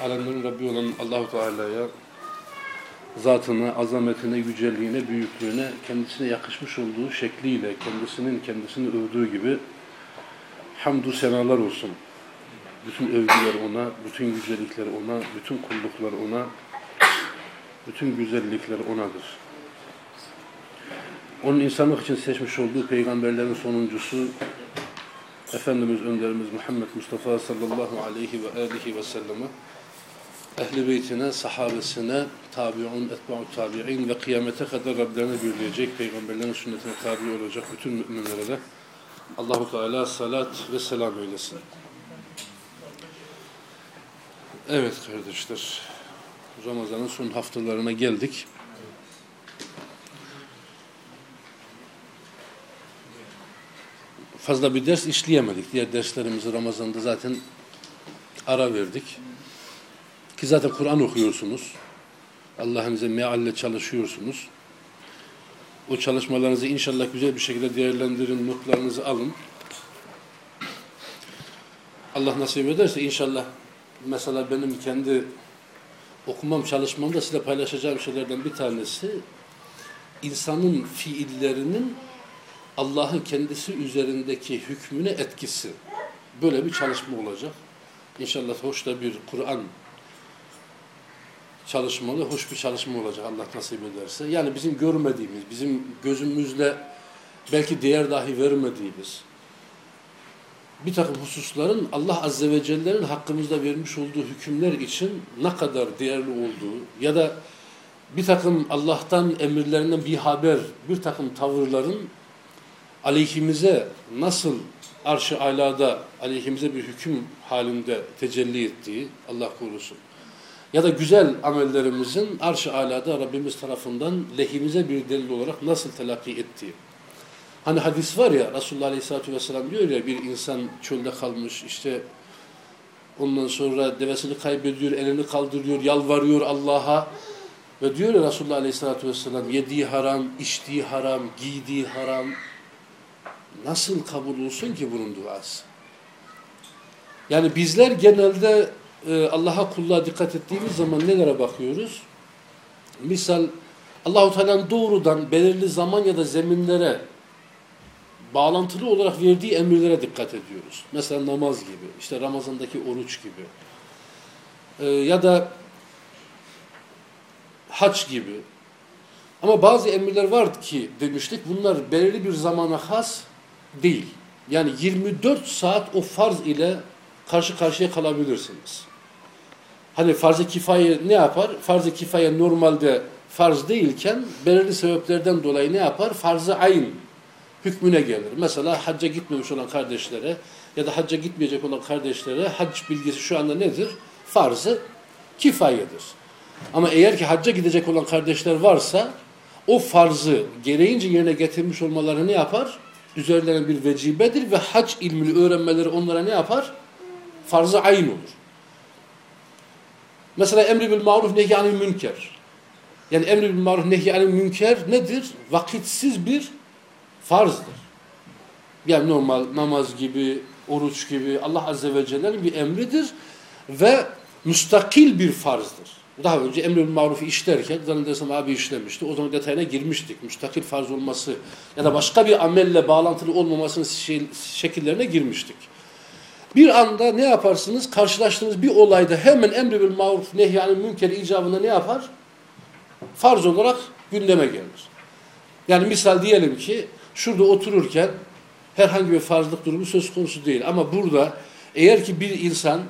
Alemlerin Rabbi olan Allahu Teala'ya zatına, azametine, yücelliğine, büyüklüğüne, kendisine yakışmış olduğu şekliyle, kendisinin kendisini övdüğü gibi hamdü senalar olsun. Bütün övgüler ona, bütün yücelikler ona, bütün kulluklar ona, bütün güzellikler onadır. Onun insanlık için seçmiş olduğu peygamberlerin sonuncusu Efendimiz Önderimiz Muhammed Mustafa sallallahu aleyhi ve aleyhi ve selleme Ehli beytine, sahabesine, tabi'un, etba'u tabi'in ve kıyamete kadar Rablerine birleyecek, peygamberlerin sünnetine tabi olacak bütün müminlere de Allahu Teala salat ve selam eylesin. Evet kardeşler, Ramazan'ın son haftalarına geldik. Fazla bir ders işleyemedik. Diğer derslerimizi Ramazan'da zaten ara verdik. Ki zaten Kur'an okuyorsunuz. Allah'ınıza mealle çalışıyorsunuz. O çalışmalarınızı inşallah güzel bir şekilde değerlendirin, notlarınızı alın. Allah nasip ederse inşallah mesela benim kendi okumam, çalışmamda size paylaşacağım şeylerden bir tanesi insanın fiillerinin Allah'ın kendisi üzerindeki hükmüne etkisi. Böyle bir çalışma olacak. İnşallah hoş da bir Kur'an çalışmalı, hoş bir çalışma olacak Allah nasip ederse. Yani bizim görmediğimiz, bizim gözümüzle belki değer dahi vermediğimiz bir takım hususların Allah Azze ve Celle'nin hakkımızda vermiş olduğu hükümler için ne kadar değerli olduğu ya da bir takım Allah'tan emirlerinden bir haber, bir takım tavırların aleyhimize nasıl arş-ı alada aleyhimize bir hüküm halinde tecelli ettiği Allah korusun ya da güzel amellerimizin arş-ı alada Rabbimiz tarafından lehimize bir delil olarak nasıl telakki ettiği. Hani hadis var ya Resulullah Aleyhisselatü Vesselam diyor ya bir insan çölde kalmış işte ondan sonra devesini kaybediyor, elini kaldırıyor, yalvarıyor Allah'a ve diyor ya Resulullah Aleyhisselatü Vesselam yediği haram, içtiği haram, giydiği haram nasıl kabul olsun ki bunun duası? Yani bizler genelde e, Allah'a kulluğa dikkat ettiğimiz zaman nelere bakıyoruz? Misal Allahu Teala'nın doğrudan belirli zaman ya da zeminlere bağlantılı olarak verdiği emirlere dikkat ediyoruz. Mesela namaz gibi, işte Ramazan'daki oruç gibi. E, ya da haç gibi. Ama bazı emirler var ki demiştik bunlar belirli bir zamana has değil. Yani 24 saat o farz ile karşı karşıya kalabilirsiniz. Hani farz-ı kifaye ne yapar? Farz-ı kifaye normalde farz değilken belirli sebeplerden dolayı ne yapar? Farz-ı ayn hükmüne gelir. Mesela hacca gitmemiş olan kardeşlere ya da hacca gitmeyecek olan kardeşlere hac bilgisi şu anda nedir? Farz-ı kifayedir. Ama eğer ki hacca gidecek olan kardeşler varsa o farzı gereğince yerine getirmiş olmaları ne yapar? Üzerlerine bir vecibedir ve hac ilmini öğrenmeleri onlara ne yapar? Farz-ı ayn olur. Mesela emri bil maruf nehyanil münker. Yani emri bil maruf nehyanil münker nedir? Vakitsiz bir farzdır. Yani normal namaz gibi, oruç gibi Allah Azze ve Celle'nin bir emridir ve müstakil bir farzdır. Daha önce emri marufu işlerken zannedersem abi işlemişti. O zaman detayına girmiştik. Müstakil farz olması ya da başka bir amelle bağlantılı olmamasının şekillerine girmiştik. Bir anda ne yaparsınız? Karşılaştığınız bir olayda hemen emri bil maruf nehyanın münker icabında ne yapar? Farz olarak gündeme gelir. Yani misal diyelim ki şurada otururken herhangi bir farzlık durumu söz konusu değil. Ama burada eğer ki bir insan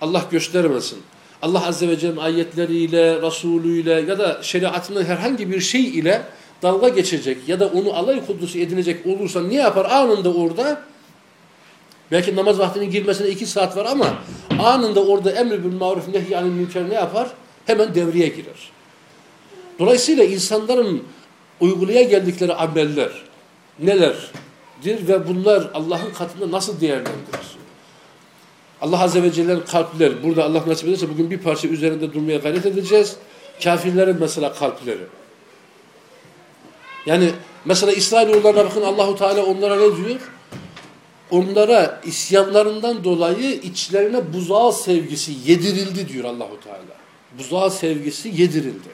Allah göstermesin Allah Azze ve Celle'nin ayetleriyle, Resulüyle ya da şeriatının herhangi bir şey ile dalga geçecek ya da onu alay kudusu edinecek olursa ne yapar? Anında orada Belki namaz vaktinin girmesine iki saat var ama anında orada emri bil maruf nehyanil münker ne yapar? Hemen devreye girer. Dolayısıyla insanların uygulaya geldikleri ameller nelerdir ve bunlar Allah'ın katında nasıl değerlendirilir? Allah Azze ve Celle'nin kalpleri, burada Allah nasip ederse bugün bir parça üzerinde durmaya gayret edeceğiz. Kafirlerin mesela kalpleri. Yani mesela İsrailoğullarına bakın Allahu Teala onlara ne diyor? Onlara isyanlarından dolayı içlerine buzağı sevgisi yedirildi diyor Allahu Teala. Buzağı sevgisi yedirildi.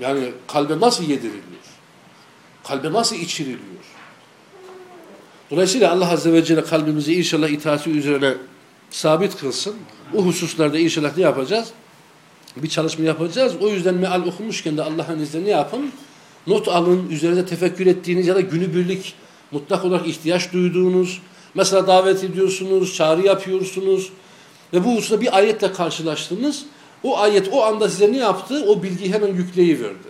Yani kalbe nasıl yediriliyor? Kalbe nasıl içiriliyor? Dolayısıyla Allah Azze ve Celle kalbimizi inşallah itaati üzerine sabit kılsın. O hususlarda inşallah ne yapacağız? Bir çalışma yapacağız. O yüzden meal okumuşken de Allah'ın izniyle ne yapın? Not alın, üzerinde tefekkür ettiğiniz ya da günübirlik mutlak olarak ihtiyaç duyduğunuz, mesela davet ediyorsunuz, çağrı yapıyorsunuz ve bu hususta bir ayetle karşılaştınız. O ayet o anda size ne yaptı? O bilgiyi hemen yükleyiverdi.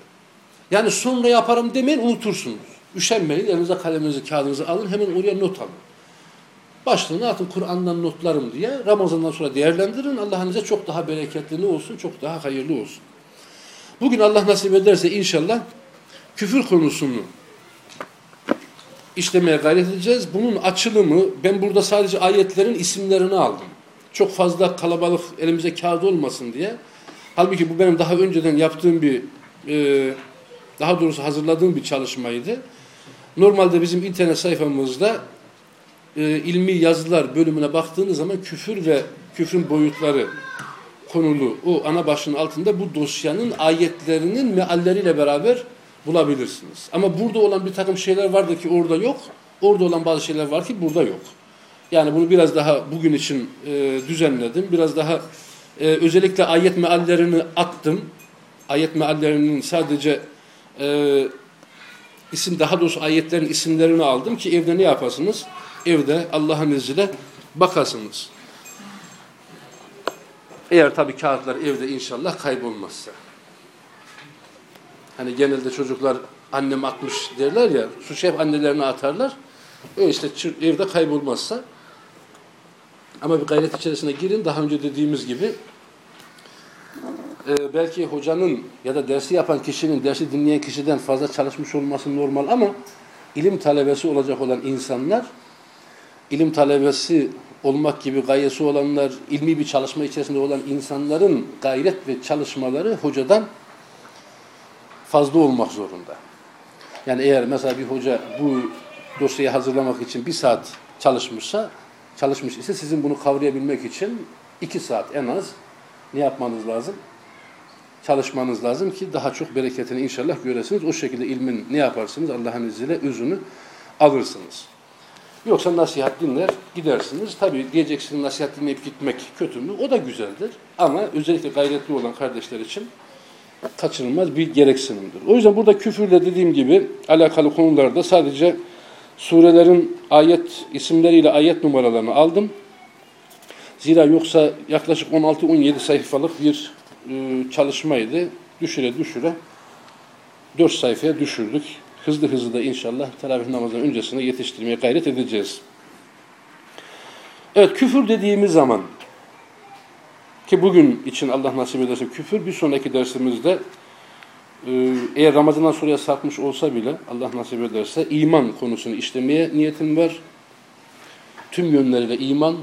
Yani sonra yaparım demeyin unutursunuz. Üşenmeyin, elinize kaleminizi, kağıdınızı alın, hemen oraya not alın. Başlığını atın Kur'an'dan notlarım diye Ramazan'dan sonra değerlendirin. Allah'ın size çok daha bereketli ne olsun, çok daha hayırlı olsun. Bugün Allah nasip ederse inşallah küfür konusunu işlemeye gayret edeceğiz. Bunun açılımı, ben burada sadece ayetlerin isimlerini aldım. Çok fazla kalabalık elimize kağıt olmasın diye. Halbuki bu benim daha önceden yaptığım bir, e, daha doğrusu hazırladığım bir çalışmaydı. Normalde bizim internet sayfamızda e, ilmi yazılar bölümüne baktığınız zaman küfür ve küfrün boyutları konulu o ana başlığın altında bu dosyanın ayetlerinin mealleriyle beraber bulabilirsiniz. Ama burada olan bir takım şeyler vardı ki orada yok. Orada olan bazı şeyler var ki burada yok. Yani bunu biraz daha bugün için e, düzenledim. Biraz daha e, özellikle ayet meallerini attım. Ayet meallerinin sadece e, isim daha doğrusu ayetlerin isimlerini aldım ki evde ne yapasınız? Evde Allah'ın izniyle bakasınız. Eğer tabii kağıtlar evde inşallah kaybolmazsa. Hani genelde çocuklar annem atmış derler ya, suç hep annelerine atarlar. Öyle işte evde kaybolmazsa. Ama bir gayret içerisine girin. Daha önce dediğimiz gibi e, belki hocanın ya da dersi yapan kişinin, dersi dinleyen kişiden fazla çalışmış olması normal ama ilim talebesi olacak olan insanlar, ilim talebesi olmak gibi gayesi olanlar, ilmi bir çalışma içerisinde olan insanların gayret ve çalışmaları hocadan fazla olmak zorunda. Yani eğer mesela bir hoca bu dosyayı hazırlamak için bir saat çalışmışsa, çalışmış ise sizin bunu kavrayabilmek için iki saat en az ne yapmanız lazım? Çalışmanız lazım ki daha çok bereketini inşallah göresiniz. O şekilde ilmin ne yaparsınız? Allah'ın izniyle özünü alırsınız. Yoksa nasihat dinler, gidersiniz. Tabi diyeceksiniz nasihat dinleyip gitmek kötü mü? O da güzeldir. Ama özellikle gayretli olan kardeşler için kaçınılmaz bir gereksinimdir. O yüzden burada küfürle dediğim gibi alakalı konularda sadece surelerin ayet isimleriyle ayet numaralarını aldım. Zira yoksa yaklaşık 16-17 sayfalık bir e, çalışmaydı. Düşüre düşüre 4 sayfaya düşürdük. Hızlı hızlı da inşallah teravih namazının öncesine yetiştirmeye gayret edeceğiz. Evet küfür dediğimiz zaman ki bugün için Allah nasip ederse küfür bir sonraki dersimizde e, eğer Ramazan'dan sonraya sarkmış olsa bile Allah nasip ederse iman konusunu işlemeye niyetim var. Tüm yönleriyle iman,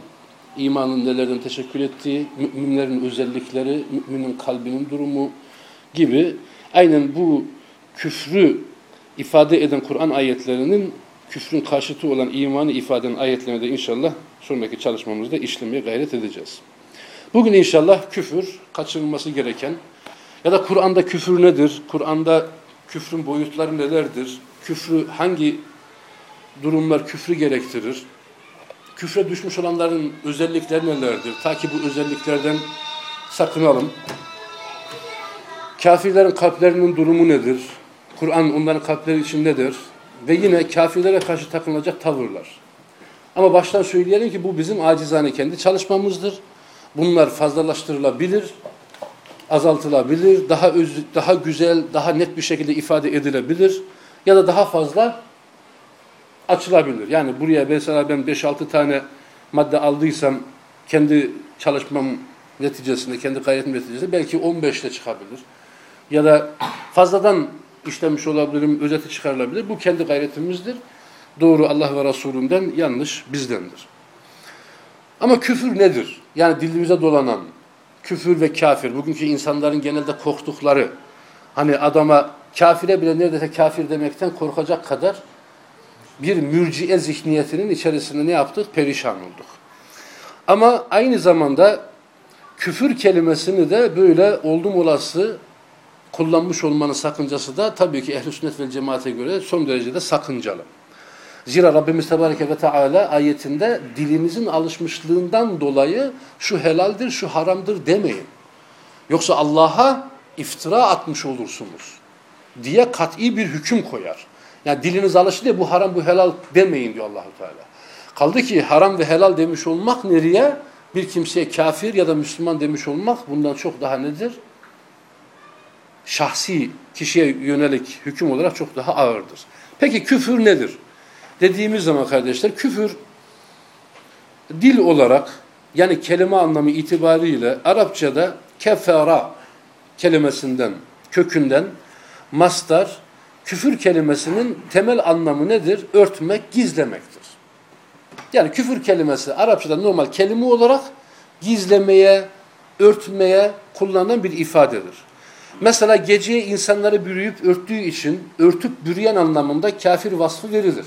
imanın nelerden teşekkür ettiği, müminlerin özellikleri, müminin kalbinin durumu gibi aynen bu küfrü ifade eden Kur'an ayetlerinin küfrün karşıtı olan imanı ifade eden ayetlerini de inşallah sonraki çalışmamızda işlemeye gayret edeceğiz. Bugün inşallah küfür kaçınılması gereken ya da Kur'an'da küfür nedir? Kur'an'da küfrün boyutları nelerdir? Küfrü hangi durumlar küfrü gerektirir? Küfre düşmüş olanların özellikleri nelerdir? Ta ki bu özelliklerden sakınalım. Kafirlerin kalplerinin durumu nedir? Kur'an onların kalpleri için nedir? Ve yine kafirlere karşı takılacak tavırlar. Ama baştan söyleyelim ki bu bizim acizane kendi çalışmamızdır. Bunlar fazlalaştırılabilir, azaltılabilir, daha öz, daha güzel, daha net bir şekilde ifade edilebilir ya da daha fazla açılabilir. Yani buraya mesela ben 5-6 tane madde aldıysam kendi çalışmam neticesinde, kendi gayretim neticesinde belki 15'te çıkabilir. Ya da fazladan işlemiş olabilirim, özeti çıkarılabilir. Bu kendi gayretimizdir. Doğru Allah ve Resulünden, yanlış bizdendir. Ama küfür nedir? Yani dilimize dolanan küfür ve kafir. Bugünkü insanların genelde korktukları, hani adama kafire bile neredeyse kafir demekten korkacak kadar bir mürciye zihniyetinin içerisinde ne yaptık? Perişan olduk. Ama aynı zamanda küfür kelimesini de böyle oldum olası kullanmış olmanın sakıncası da tabii ki ehl-i sünnet ve cemaate göre son derecede sakıncalı. Zira Rabbimiz Tebareke ve Teala ayetinde dilimizin alışmışlığından dolayı şu helaldir, şu haramdır demeyin. Yoksa Allah'a iftira atmış olursunuz diye kat'i bir hüküm koyar. Yani diliniz alıştı diye bu haram bu helal demeyin diyor Allahu Teala. Kaldı ki haram ve helal demiş olmak nereye? Bir kimseye kafir ya da Müslüman demiş olmak bundan çok daha nedir? Şahsi kişiye yönelik hüküm olarak çok daha ağırdır. Peki küfür nedir? Dediğimiz zaman kardeşler küfür dil olarak yani kelime anlamı itibariyle Arapçada kefera kelimesinden, kökünden mastar küfür kelimesinin temel anlamı nedir? Örtmek, gizlemektir. Yani küfür kelimesi Arapçada normal kelime olarak gizlemeye, örtmeye kullanılan bir ifadedir. Mesela geceye insanları bürüyüp örttüğü için örtüp bürüyen anlamında kafir vasfı verilir.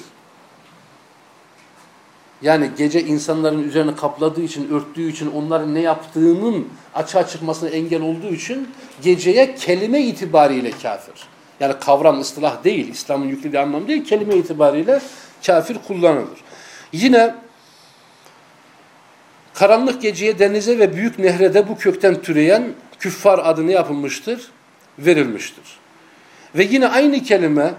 Yani gece insanların üzerine kapladığı için, örttüğü için, onların ne yaptığının açığa çıkmasına engel olduğu için geceye kelime itibariyle kafir. Yani kavram, ıstılah değil, İslam'ın yüklediği anlam değil, kelime itibariyle kafir kullanılır. Yine karanlık geceye, denize ve büyük nehrede bu kökten türeyen küffar adı ne yapılmıştır? Verilmiştir. Ve yine aynı kelime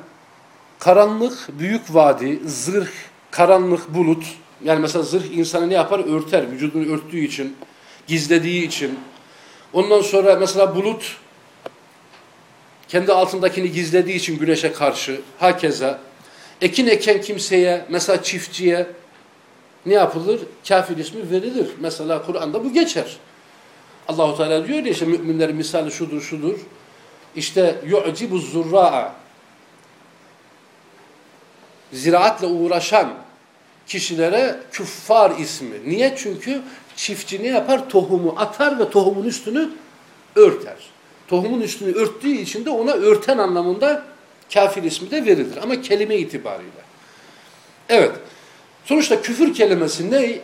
karanlık, büyük vadi, zırh, karanlık, bulut, yani mesela zırh insanı ne yapar? Örter, vücudunu örttüğü için, gizlediği için. Ondan sonra mesela bulut, kendi altındakini gizlediği için güneşe karşı, hakeza. Ekin eken kimseye, mesela çiftçiye ne yapılır? Kafir ismi verilir. Mesela Kur'an'da bu geçer. Allahu Teala diyor ya işte müminlerin misali şudur şudur. İşte yu'cibu zurra'a ziraatle uğraşan kişilere küffar ismi. Niye? Çünkü çiftçi ne yapar? Tohumu atar ve tohumun üstünü örter. Tohumun üstünü örttüğü için de ona örten anlamında kafir ismi de verilir. Ama kelime itibariyle. Evet. Sonuçta küfür kelimesi ne?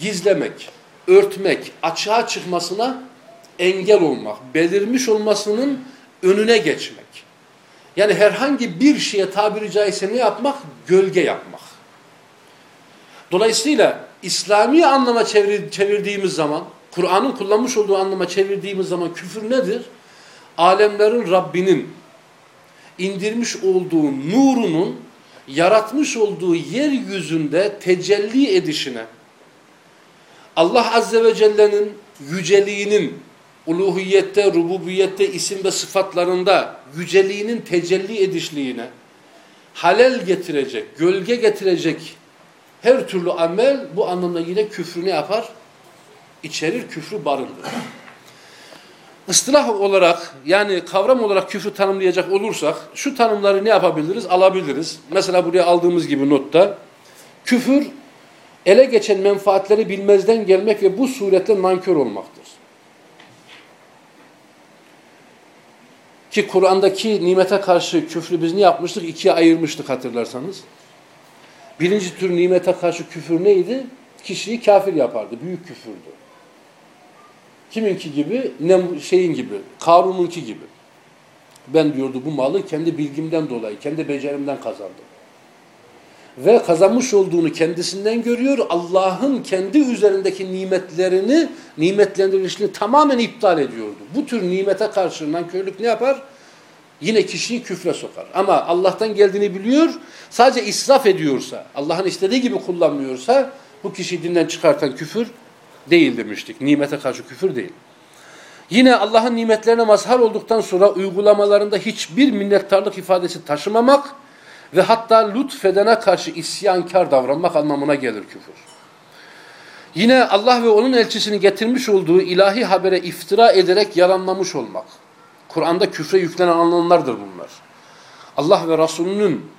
Gizlemek, örtmek, açığa çıkmasına engel olmak, belirmiş olmasının önüne geçmek. Yani herhangi bir şeye tabiri caizse ne yapmak? Gölge yapmak. Dolayısıyla İslami anlama çevir, çevirdiğimiz zaman, Kur'an'ın kullanmış olduğu anlama çevirdiğimiz zaman küfür nedir? Alemlerin Rabbinin indirmiş olduğu nurunun yaratmış olduğu yeryüzünde tecelli edişine, Allah Azze ve Celle'nin yüceliğinin, uluhiyette, rububiyette, isim ve sıfatlarında yüceliğinin tecelli edişliğine, halel getirecek, gölge getirecek her türlü amel bu anlamda yine küfrü ne yapar? İçerir, küfrü barındırır. Istılah olarak yani kavram olarak küfrü tanımlayacak olursak şu tanımları ne yapabiliriz? Alabiliriz. Mesela buraya aldığımız gibi notta küfür ele geçen menfaatleri bilmezden gelmek ve bu surette nankör olmaktır. Ki Kur'an'daki nimete karşı küfrü biz ne yapmıştık? İkiye ayırmıştık hatırlarsanız. Birinci tür nimete karşı küfür neydi? Kişiyi kafir yapardı. Büyük küfürdü. Kiminki gibi? Ne şeyin gibi. Karun'unki gibi. Ben diyordu bu malı kendi bilgimden dolayı, kendi becerimden kazandım. Ve kazanmış olduğunu kendisinden görüyor. Allah'ın kendi üzerindeki nimetlerini, nimetlendirilişini tamamen iptal ediyordu. Bu tür nimete karşı nankörlük ne yapar? Yine kişiyi küfre sokar. Ama Allah'tan geldiğini biliyor, sadece israf ediyorsa, Allah'ın istediği gibi kullanmıyorsa, bu kişiyi dinden çıkartan küfür değil demiştik. Nimete karşı küfür değil. Yine Allah'ın nimetlerine mazhar olduktan sonra uygulamalarında hiçbir minnettarlık ifadesi taşımamak ve hatta lütfedene karşı isyankar davranmak anlamına gelir küfür. Yine Allah ve onun elçisini getirmiş olduğu ilahi habere iftira ederek yalanlamış olmak. Kur'an'da küfre yüklenen anlamlardır bunlar. Allah ve Resulünün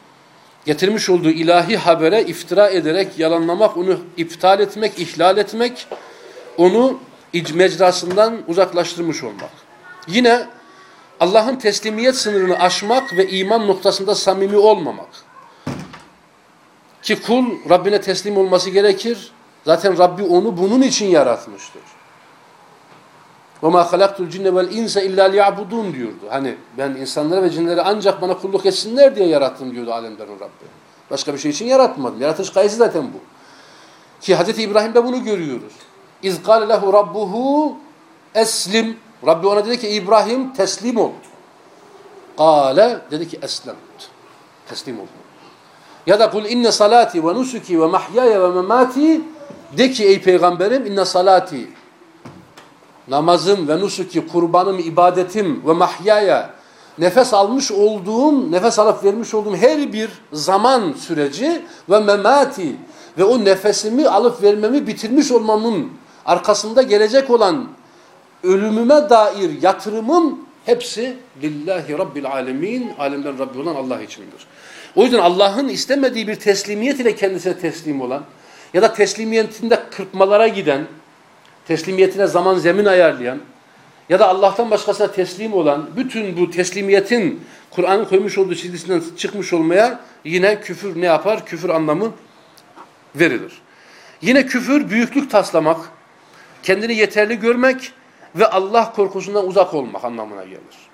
getirmiş olduğu ilahi habere iftira ederek yalanlamak, onu iptal etmek, ihlal etmek, onu mecrasından uzaklaştırmış olmak. Yine Allah'ın teslimiyet sınırını aşmak ve iman noktasında samimi olmamak. Ki kul Rabbine teslim olması gerekir. Zaten Rabbi onu bunun için yaratmıştır. وَمَا خَلَقْتُ الْجِنَّ وَالْاِنْسَ اِلَّا لِيَعْبُدُونَ diyordu. Hani ben insanları ve cinleri ancak bana kulluk etsinler diye yarattım diyordu alemlerin Rabbi. Başka bir şey için yaratmadım. Yaratış gayesi zaten bu. Ki Hz. İbrahim'de bunu görüyoruz. اِذْ قَالَ لَهُ رَبُّهُ eslim. Rabbi ona dedi ki İbrahim teslim ol. Kale dedi ki eslemt. Teslim ol. Ya da kul inne salati ve nusuki ve mahyaya ve memati de ki ey peygamberim inne salati namazım ve nusuki kurbanım ibadetim ve mahyaya nefes almış olduğum nefes alıp vermiş olduğum her bir zaman süreci ve memati ve o nefesimi alıp vermemi bitirmiş olmamın arkasında gelecek olan ölümüme dair yatırımım hepsi lillahi rabbil alemin, alemden Rabbi olan Allah içindir. O yüzden Allah'ın istemediği bir teslimiyet ile kendisine teslim olan ya da teslimiyetinde kırpmalara giden, teslimiyetine zaman zemin ayarlayan ya da Allah'tan başkasına teslim olan bütün bu teslimiyetin Kur'an'ın koymuş olduğu çizgisinden çıkmış olmaya yine küfür ne yapar? Küfür anlamı verilir. Yine küfür büyüklük taslamak, kendini yeterli görmek ve Allah korkusundan uzak olmak anlamına gelir.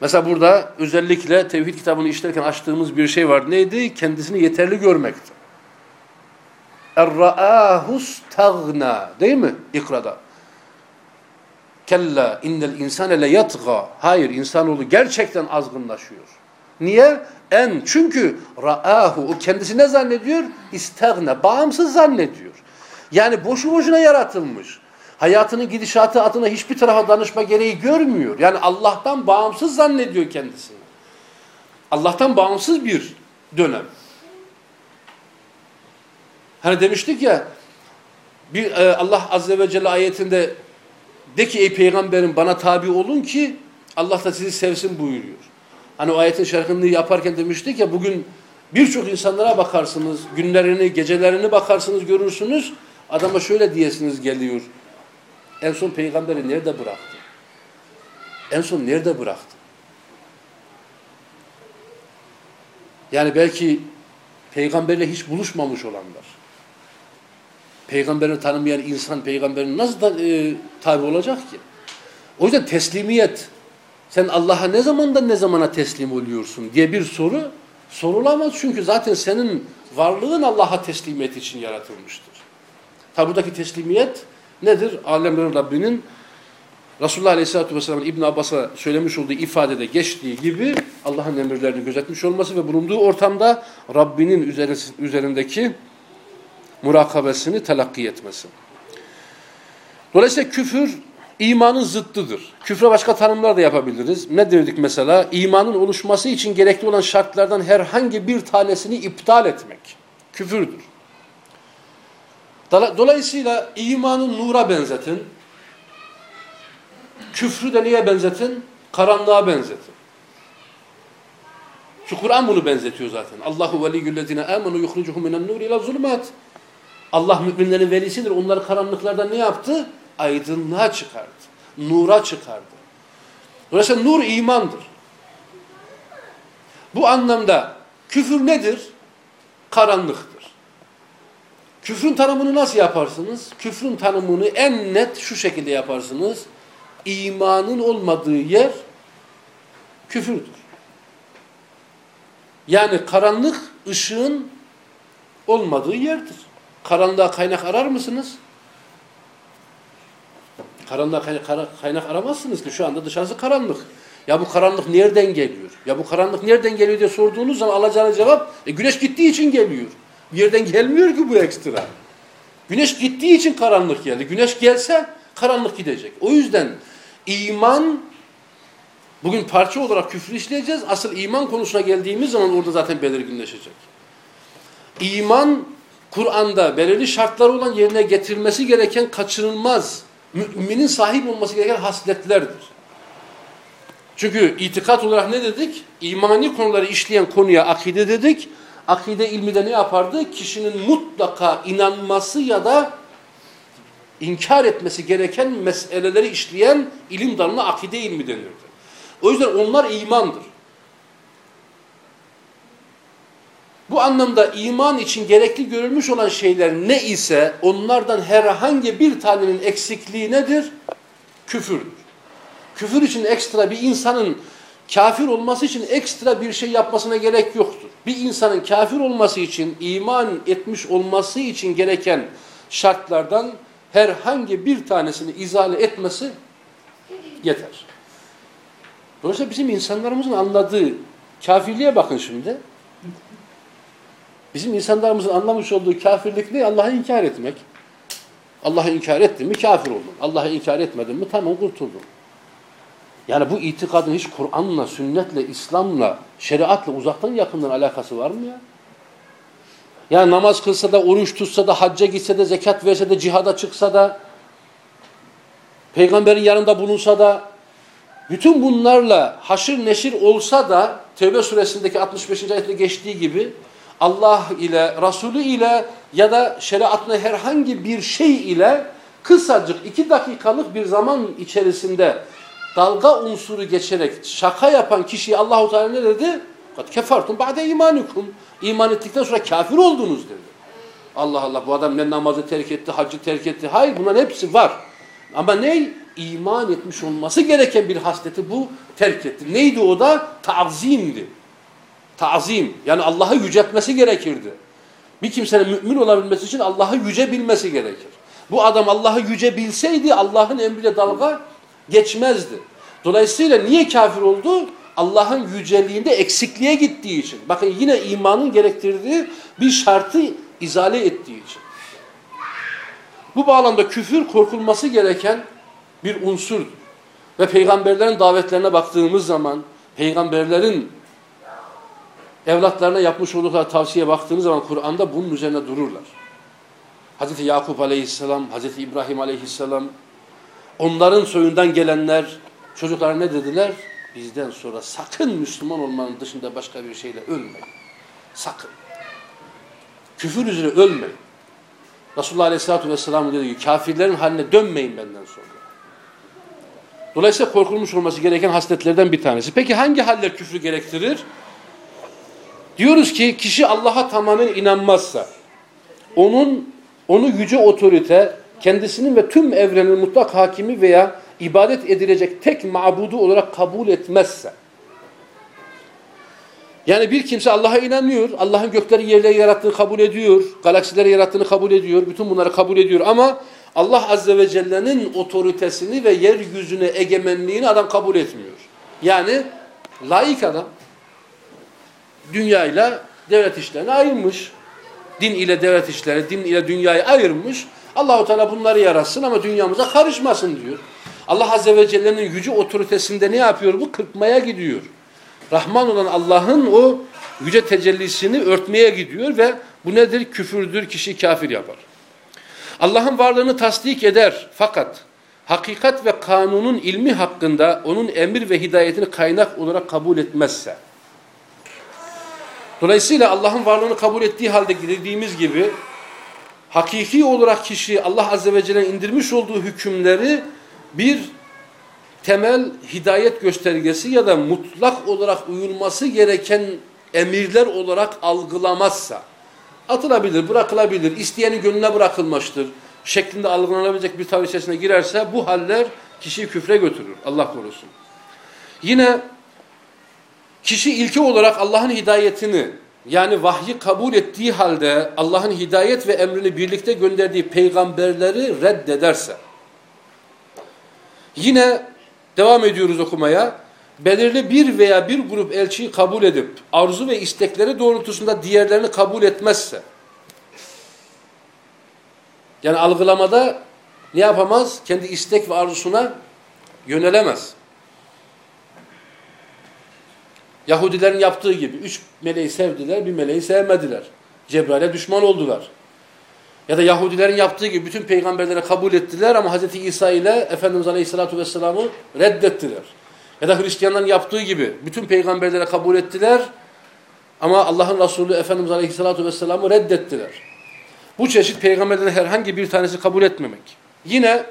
Mesela burada özellikle tevhid kitabını işlerken açtığımız bir şey var. Neydi? Kendisini yeterli görmekti. Er-ra'ahus tagna. Değil mi? İkrada. Kella innel insane le yatga. Hayır insanoğlu gerçekten azgınlaşıyor. Niye? En çünkü ra'ahu o kendisi ne zannediyor? İstagna. Bağımsız zannediyor. Yani boşu boşuna yaratılmış hayatının gidişatı adına hiçbir tarafa danışma gereği görmüyor. Yani Allah'tan bağımsız zannediyor kendisini. Allah'tan bağımsız bir dönem. Hani demiştik ya bir e, Allah azze ve celle ayetinde de ki ey peygamberim bana tabi olun ki Allah da sizi sevsin buyuruyor. Hani o ayetin şarkını yaparken demiştik ya bugün birçok insanlara bakarsınız, günlerini, gecelerini bakarsınız, görürsünüz. Adama şöyle diyesiniz geliyor. En son peygamberi nerede bıraktı? En son nerede bıraktı? Yani belki peygamberle hiç buluşmamış olanlar. Peygamberini tanımayan insan peygamberin nasıl da, e, tabi olacak ki? O yüzden teslimiyet, sen Allah'a ne zamandan ne zamana teslim oluyorsun diye bir soru sorulamaz. Çünkü zaten senin varlığın Allah'a teslimiyet için yaratılmıştır. Tabi buradaki teslimiyet nedir? Alemlerin Rabbinin Resulullah Aleyhisselatü Vesselam'ın İbn Abbas'a söylemiş olduğu ifadede geçtiği gibi Allah'ın emirlerini gözetmiş olması ve bulunduğu ortamda Rabbinin üzerindeki murakabesini telakki etmesi. Dolayısıyla küfür imanın zıttıdır. Küfre başka tanımlar da yapabiliriz. Ne dedik mesela? İmanın oluşması için gerekli olan şartlardan herhangi bir tanesini iptal etmek. Küfürdür. Dolayısıyla imanı nura benzetin. Küfrü de niye benzetin? Karanlığa benzetin. Şu Kur'an bunu benzetiyor zaten. Allahu veliyyüllezine amenu yuhricuhum minen nur ila zulmat. Allah müminlerin velisidir. Onları karanlıklardan ne yaptı? Aydınlığa çıkardı. Nura çıkardı. Dolayısıyla nur imandır. Bu anlamda küfür nedir? Karanlıktır. Küfrün tanımını nasıl yaparsınız? Küfrün tanımını en net şu şekilde yaparsınız. İmanın olmadığı yer küfürdür. Yani karanlık ışığın olmadığı yerdir. Karanlığa kaynak arar mısınız? Karanlığa kaynak aramazsınız ki şu anda dışarısı karanlık. Ya bu karanlık nereden geliyor? Ya bu karanlık nereden geliyor diye sorduğunuz zaman alacağınız cevap e, güneş gittiği için geliyor. Bir yerden gelmiyor ki bu ekstra. Güneş gittiği için karanlık geldi. Güneş gelse karanlık gidecek. O yüzden iman Bugün parça olarak küfür işleyeceğiz. Asıl iman konusuna geldiğimiz zaman orada zaten belirginleşecek. İman Kur'an'da belirli şartları olan yerine getirilmesi gereken kaçınılmaz, müminin sahip olması gereken hasletlerdir. Çünkü itikat olarak ne dedik? İmani konuları işleyen konuya akide dedik. Akide ilmi de ne yapardı? Kişinin mutlaka inanması ya da inkar etmesi gereken meseleleri işleyen ilim dalına akide ilmi denirdi. O yüzden onlar imandır. Bu anlamda iman için gerekli görülmüş olan şeyler ne ise onlardan herhangi bir tanenin eksikliği nedir? Küfürdür. Küfür için ekstra bir insanın kafir olması için ekstra bir şey yapmasına gerek yoktur. Bir insanın kafir olması için, iman etmiş olması için gereken şartlardan herhangi bir tanesini izale etmesi yeter. Dolayısıyla bizim insanlarımızın anladığı kafirliğe bakın şimdi. Bizim insanlarımızın anlamış olduğu kafirlik ne? Allah'ı inkar etmek. Allah'ı inkar ettin mi kafir oldun. Allah'ı inkar etmedin mi tamam kurtuldun. Yani bu itikadın hiç Kur'an'la, sünnetle, İslam'la, şeriatla uzaktan yakından alakası var mı ya? Yani namaz kılsa da, oruç tutsa da, hacca gitse de, zekat verse de, cihada çıksa da, peygamberin yanında bulunsa da, bütün bunlarla haşır neşir olsa da, Tevbe suresindeki 65. ayette geçtiği gibi, Allah ile, Resulü ile ya da şeriatına herhangi bir şey ile kısacık iki dakikalık bir zaman içerisinde dalga unsuru geçerek şaka yapan kişiyi Allahu Teala ne dedi? Kat kefartum ba'de imanukum. İman ettikten sonra kafir oldunuz dedi. Allah Allah bu adam ne namazı terk etti, hacı terk etti. Hayır bunların hepsi var. Ama ne? İman etmiş olması gereken bir hasleti bu terk etti. Neydi o da? Ta'zimdi. Ta'zim. Yani Allah'ı yüceltmesi gerekirdi. Bir kimsenin mümin olabilmesi için Allah'ı yüce bilmesi gerekir. Bu adam Allah'ı yüce bilseydi Allah'ın emriyle dalga geçmezdi. Dolayısıyla niye kafir oldu? Allah'ın yüceliğinde eksikliğe gittiği için. Bakın yine imanın gerektirdiği bir şartı izale ettiği için. Bu bağlamda küfür korkulması gereken bir unsurdur. Ve peygamberlerin davetlerine baktığımız zaman peygamberlerin evlatlarına yapmış oldukları tavsiye baktığınız zaman Kur'an'da bunun üzerine dururlar. Hazreti Yakup aleyhisselam, Hazreti İbrahim aleyhisselam, onların soyundan gelenler çocuklar ne dediler? Bizden sonra sakın Müslüman olmanın dışında başka bir şeyle ölmeyin. Sakın. Küfür üzere ölmeyin. Resulullah Aleyhisselatü Vesselam dedi ki kafirlerin haline dönmeyin benden sonra. Dolayısıyla korkulmuş olması gereken hasletlerden bir tanesi. Peki hangi haller küfrü gerektirir? Diyoruz ki kişi Allah'a tamamen inanmazsa, onun onu yüce otorite, kendisinin ve tüm evrenin mutlak hakimi veya ibadet edilecek tek mabudu olarak kabul etmezse, yani bir kimse Allah'a inanıyor, Allah'ın gökleri yerleri yarattığını kabul ediyor, galaksileri yarattığını kabul ediyor, bütün bunları kabul ediyor ama Allah Azze ve Celle'nin otoritesini ve yeryüzüne egemenliğini adam kabul etmiyor. Yani laik adam dünyayla devlet işlerini ayırmış. Din ile devlet işleri, din ile dünyayı ayırmış. Allahu Teala bunları yaratsın ama dünyamıza karışmasın diyor. Allah Azze ve Celle'nin yüce otoritesinde ne yapıyor bu? Kırpmaya gidiyor. Rahman olan Allah'ın o yüce tecellisini örtmeye gidiyor ve bu nedir? Küfürdür, kişi kafir yapar. Allah'ın varlığını tasdik eder fakat hakikat ve kanunun ilmi hakkında onun emir ve hidayetini kaynak olarak kabul etmezse. Dolayısıyla Allah'ın varlığını kabul ettiği halde dediğimiz gibi hakiki olarak kişi Allah Azze ve Celle indirmiş olduğu hükümleri bir temel hidayet göstergesi ya da mutlak olarak uyulması gereken emirler olarak algılamazsa atılabilir, bırakılabilir, isteyenin gönlüne bırakılmıştır şeklinde algılanabilecek bir tavır içerisine girerse bu haller kişiyi küfre götürür. Allah korusun. Yine kişi ilki olarak Allah'ın hidayetini yani vahyi kabul ettiği halde Allah'ın hidayet ve emrini birlikte gönderdiği peygamberleri reddederse yine devam ediyoruz okumaya belirli bir veya bir grup elçiyi kabul edip arzu ve istekleri doğrultusunda diğerlerini kabul etmezse yani algılamada ne yapamaz? Kendi istek ve arzusuna yönelemez. Yahudilerin yaptığı gibi. Üç meleği sevdiler, bir meleği sevmediler. Cebrail'e düşman oldular. Ya da Yahudilerin yaptığı gibi bütün peygamberlere kabul ettiler ama Hz. İsa ile Efendimiz Aleyhisselatü Vesselam'ı reddettiler. Ya da Hristiyanların yaptığı gibi bütün peygamberlere kabul ettiler ama Allah'ın Resulü Efendimiz Aleyhisselatü Vesselam'ı reddettiler. Bu çeşit peygamberlerin herhangi bir tanesi kabul etmemek. Yine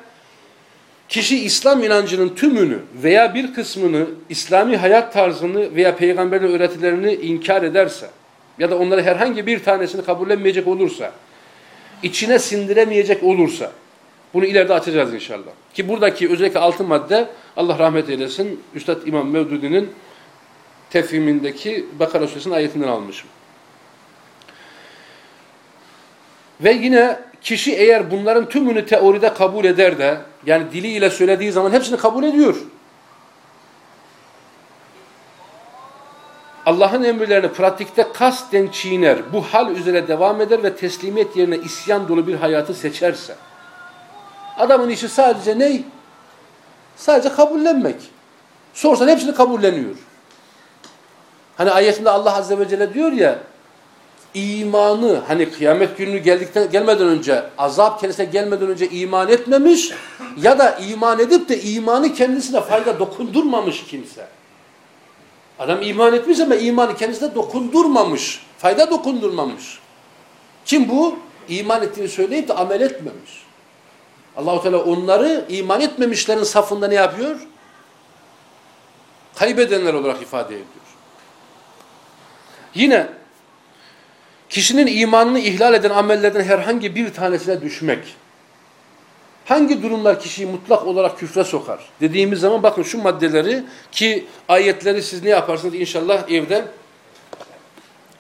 kişi İslam inancının tümünü veya bir kısmını, İslami hayat tarzını veya peygamberin öğretilerini inkar ederse ya da onları herhangi bir tanesini kabullenmeyecek olursa, içine sindiremeyecek olursa, bunu ileride açacağız inşallah. Ki buradaki özellikle altı madde Allah rahmet eylesin Üstad İmam Mevdudi'nin tefhimindeki Bakara Suresinin ayetinden almışım. Ve yine kişi eğer bunların tümünü teoride kabul eder de yani diliyle söylediği zaman hepsini kabul ediyor. Allah'ın emirlerini pratikte kasten çiğner, bu hal üzere devam eder ve teslimiyet yerine isyan dolu bir hayatı seçerse. Adamın işi sadece ne? Sadece kabullenmek. Sorsan hepsini kabulleniyor. Hani ayetinde Allah Azze ve Celle diyor ya, imanı hani kıyamet günü geldikten gelmeden önce azap kendisine gelmeden önce iman etmemiş ya da iman edip de imanı kendisine fayda dokundurmamış kimse. Adam iman etmiş ama imanı kendisine dokundurmamış. Fayda dokundurmamış. Kim bu? İman ettiğini söyleyip de amel etmemiş. Allahu Teala onları iman etmemişlerin safında ne yapıyor? Kaybedenler olarak ifade ediyor. Yine kişinin imanını ihlal eden amellerden herhangi bir tanesine düşmek. Hangi durumlar kişiyi mutlak olarak küfre sokar? Dediğimiz zaman bakın şu maddeleri ki ayetleri siz ne yaparsınız inşallah evden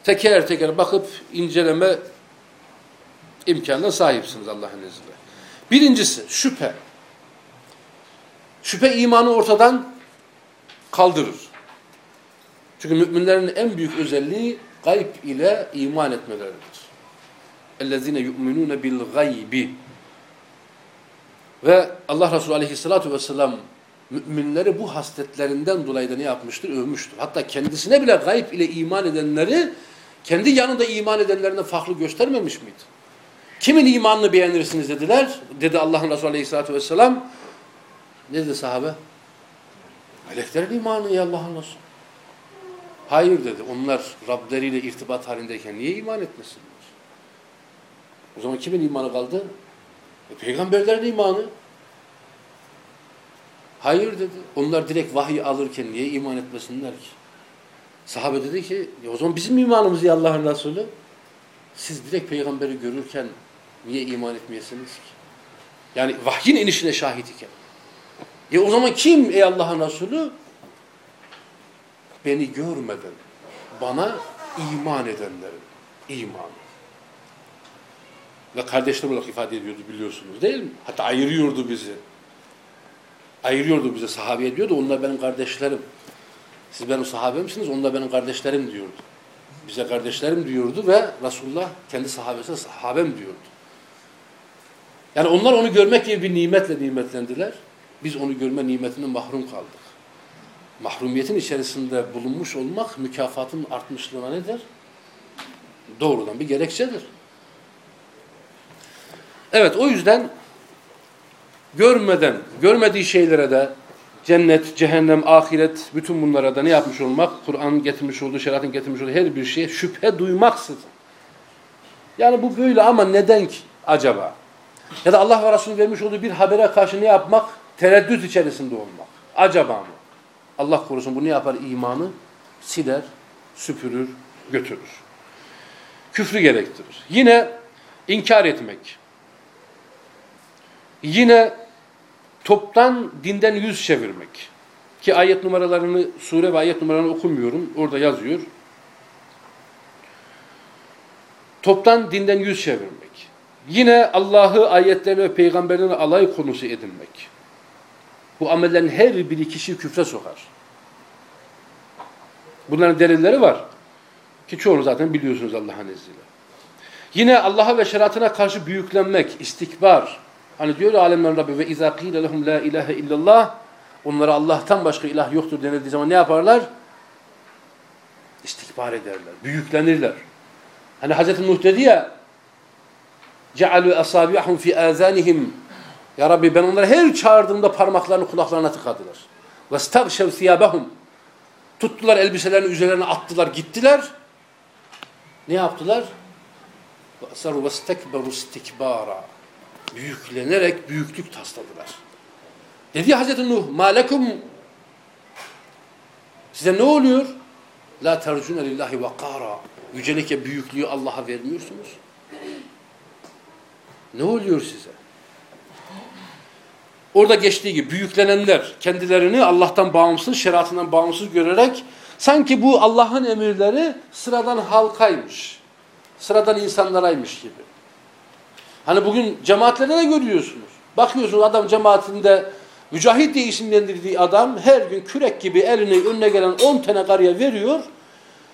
teker teker bakıp inceleme imkanına sahipsiniz Allah'ın izniyle. Birincisi şüphe. Şüphe imanı ortadan kaldırır. Çünkü müminlerin en büyük özelliği gayb ile iman etmeleridir. اَلَّذِينَ يُؤْمِنُونَ بِالْغَيْبِ Ve Allah Resulü aleyhissalatu vesselam müminleri bu hasletlerinden dolayı da ne yapmıştır? Övmüştür. Hatta kendisine bile gayb ile iman edenleri kendi yanında iman edenlerine farklı göstermemiş miydi? Kimin imanını beğenirsiniz dediler. Dedi Allah'ın Resulü aleyhissalatu vesselam. Ne dedi sahabe? Meleklerin imanı ya Allah'ın Resulü. Hayır dedi. Onlar Rableriyle irtibat halindeyken niye iman etmesinler? O zaman kimin imanı kaldı? E, peygamberlerin imanı. Hayır dedi. Onlar direkt vahiy alırken niye iman etmesinler ki? Sahabe dedi ki e, o zaman bizim imanımız ya Allah'ın Resulü. Siz direkt peygamberi görürken niye iman etmeyesiniz ki? Yani vahyin inişine şahit iken. E o zaman kim ey Allah'ın Resulü? Beni görmeden bana iman edenlerin imanı. Ve kardeşler olarak ifade ediyordu biliyorsunuz değil mi? Hatta ayırıyordu bizi. Ayırıyordu bize sahabe diyordu. Onlar benim kardeşlerim. Siz benim sahabe misiniz? Onlar benim kardeşlerim diyordu. Bize kardeşlerim diyordu ve Resulullah kendi sahabesine sahabem diyordu. Yani onlar onu görmek gibi bir nimetle nimetlendiler. Biz onu görme nimetinden mahrum kaldık mahrumiyetin içerisinde bulunmuş olmak mükafatın artmışlığına nedir? Doğrudan bir gerekçedir. Evet o yüzden görmeden, görmediği şeylere de cennet, cehennem, ahiret bütün bunlara da ne yapmış olmak? Kur'an'ın getirmiş olduğu, şeriatın getirmiş olduğu her bir şeye şüphe duymaksızın. Yani bu böyle ama neden ki acaba? Ya da Allah ve Resulü vermiş olduğu bir habere karşı ne yapmak? Tereddüt içerisinde olmak. Acaba mı? Allah korusun bu ne yapar imanı? Siler, süpürür, götürür. Küfrü gerektirir. Yine inkar etmek. Yine toptan dinden yüz çevirmek. Ki ayet numaralarını, sure ve ayet numaralarını okumuyorum. Orada yazıyor. Toptan dinden yüz çevirmek. Yine Allah'ı, ayetlerini ve peygamberlerini alay konusu edinmek. Bu amellerin her biri kişiyi küfre sokar. Bunların delilleri var. Ki çoğunu zaten biliyorsunuz Allah'ın izniyle. Yine Allah'a ve şeriatına karşı büyüklenmek, istikbar. Hani diyor ya alemlerin Rabbi ve izâ qîle lehum la ilahe illallah onlara Allah'tan başka ilah yoktur denildiği zaman ne yaparlar? istikbar ederler, büyüklenirler. Hani Hz. Nuh dedi ya cealu asabi'ahum fi azanihim ya Rabbi ben onları her çağırdığımda parmaklarını kulaklarına tıkadılar. Stagşev thiyabahum tuttular elbiselerini üzerlerine attılar gittiler. Ne yaptılar? Ve vestekberu istikbara büyüklenerek büyüklük tasladılar. Dedi Hazreti Nuh malekum size ne oluyor? La tercune lillahi vakara yücelike büyüklüğü Allah'a vermiyorsunuz. Ne oluyor size? Orada geçtiği gibi büyüklenenler kendilerini Allah'tan bağımsız, şeriatından bağımsız görerek sanki bu Allah'ın emirleri sıradan halkaymış. Sıradan insanlaraymış gibi. Hani bugün cemaatlerde de görüyorsunuz. Bakıyorsunuz adam cemaatinde mücahit diye isimlendirdiği adam her gün kürek gibi elini önüne gelen 10 tane karıya veriyor.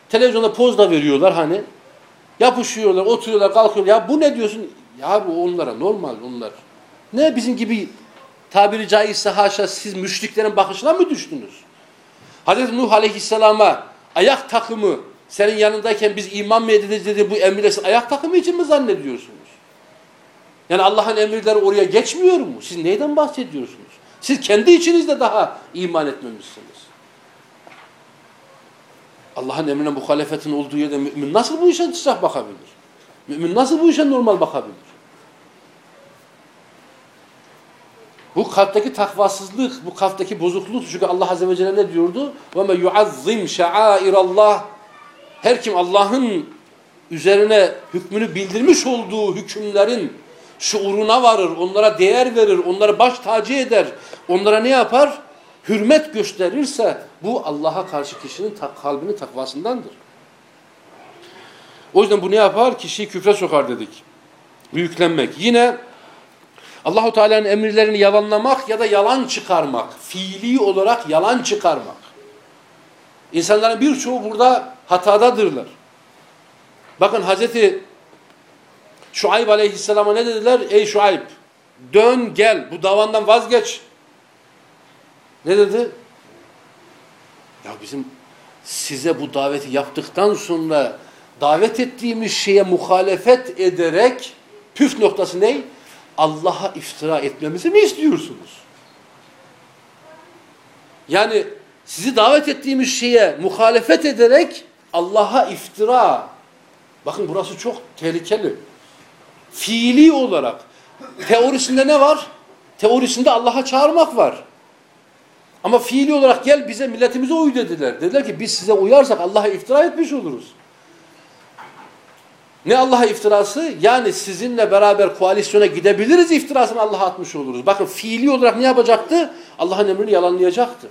Televizyonda poz da veriyorlar hani. Yapışıyorlar, oturuyorlar, kalkıyorlar. Ya bu ne diyorsun? Ya bu onlara normal onlar. Ne bizim gibi tabiri caizse haşa siz müşriklerin bakışına mı düştünüz? Hazreti Nuh Aleyhisselam'a ayak takımı senin yanındayken biz iman mı edeceğiz dedi bu emirle ayak takımı için mi zannediyorsunuz? Yani Allah'ın emirleri oraya geçmiyor mu? Siz neyden bahsediyorsunuz? Siz kendi içinizde daha iman etmemişsiniz. Allah'ın emrine muhalefetin olduğu yerde mümin nasıl bu işe sıcak bakabilir? Mümin nasıl bu işe normal bakabilir? Bu kalpteki takvasızlık, bu kalpteki bozukluk çünkü Allah Azze ve Celle ne diyordu? وَمَا يُعَظِّمْ شَعَائِرَ اللّٰهِ Her kim Allah'ın üzerine hükmünü bildirmiş olduğu hükümlerin şuuruna varır, onlara değer verir, onları baş tacı eder, onlara ne yapar? Hürmet gösterirse bu Allah'a karşı kişinin tak, kalbinin takvasındandır. O yüzden bu ne yapar? Kişiyi küfre sokar dedik. Büyüklenmek. Yine Allahu Teala'nın emirlerini yalanlamak ya da yalan çıkarmak. Fiili olarak yalan çıkarmak. İnsanların birçoğu burada hatadadırlar. Bakın Hazreti Şuayb Aleyhisselam'a ne dediler? Ey Şuayb dön gel bu davandan vazgeç. Ne dedi? Ya bizim size bu daveti yaptıktan sonra davet ettiğimiz şeye muhalefet ederek püf noktası ne? Allah'a iftira etmemizi mi istiyorsunuz? Yani sizi davet ettiğimiz şeye muhalefet ederek Allah'a iftira. Bakın burası çok tehlikeli. Fiili olarak. Teorisinde ne var? Teorisinde Allah'a çağırmak var. Ama fiili olarak gel bize milletimize uy dediler. Dediler ki biz size uyarsak Allah'a iftira etmiş oluruz. Ne Allah'a iftirası? Yani sizinle beraber koalisyona gidebiliriz iftirasını Allah'a atmış oluruz. Bakın fiili olarak ne yapacaktı? Allah'ın emrini yalanlayacaktı.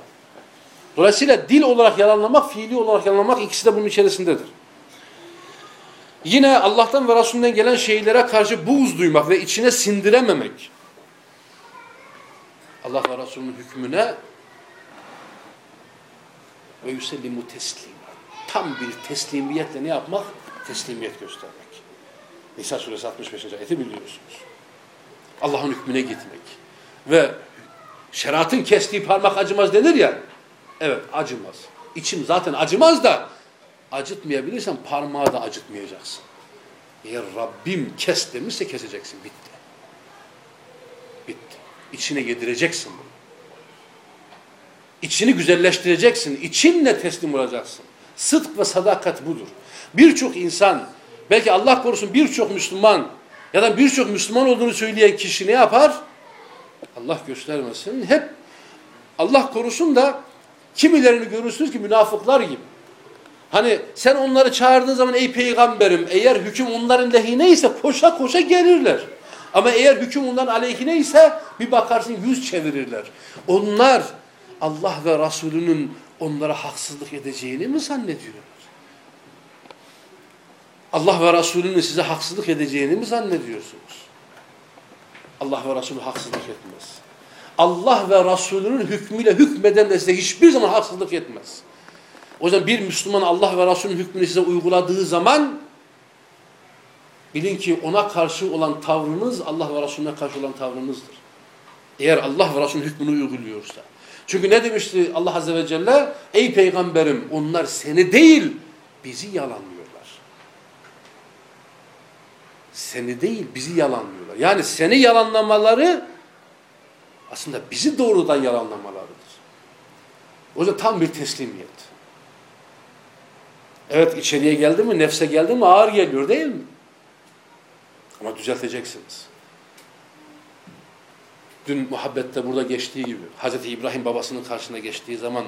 Dolayısıyla dil olarak yalanlamak, fiili olarak yalanlamak ikisi de bunun içerisindedir. Yine Allah'tan ve Resulünden gelen şeylere karşı buğz duymak ve içine sindirememek. Allah ve Resulünün hükmüne ve yüsellimu teslim. Tam bir teslimiyetle ne yapmak? Teslimiyet göstermek. Nisa suresi 65. ayeti biliyorsunuz. Allah'ın hükmüne gitmek. Ve şeriatın kestiği parmak acımaz denir ya. Evet acımaz. İçim zaten acımaz da acıtmayabilirsen parmağı da acıtmayacaksın. Eğer Rabbim kes demişse keseceksin. Bitti. Bitti. İçine yedireceksin bunu. İçini güzelleştireceksin. İçinle teslim olacaksın. Sıdk ve sadakat budur. Birçok insan, belki Allah korusun birçok Müslüman ya da birçok Müslüman olduğunu söyleyen kişi ne yapar? Allah göstermesin. Hep Allah korusun da kimilerini görürsünüz ki münafıklar gibi. Hani sen onları çağırdığın zaman ey peygamberim eğer hüküm onların lehine ise koşa koşa gelirler. Ama eğer hüküm onların aleyhine ise bir bakarsın yüz çevirirler. Onlar Allah ve Resulünün onlara haksızlık edeceğini mi zannediyorlar? Allah ve Resulünün size haksızlık edeceğini mi zannediyorsunuz? Allah ve Resulü haksızlık etmez. Allah ve Resulünün hükmüyle hükmeden de size hiçbir zaman haksızlık etmez. O yüzden bir Müslüman Allah ve Resulünün hükmünü size uyguladığı zaman bilin ki ona karşı olan tavrınız Allah ve Resulüne karşı olan tavrınızdır. Eğer Allah ve Resulünün hükmünü uyguluyorsa. Çünkü ne demişti Allah Azze ve Celle? Ey peygamberim onlar seni değil bizi yalanlıyorlar. Seni değil, bizi yalanlıyorlar. Yani seni yalanlamaları aslında bizi doğrudan yalanlamalarıdır. O yüzden tam bir teslimiyet. Evet içeriye geldi mi, nefse geldi mi ağır geliyor değil mi? Ama düzelteceksiniz. Dün muhabbette burada geçtiği gibi Hz. İbrahim babasının karşısına geçtiği zaman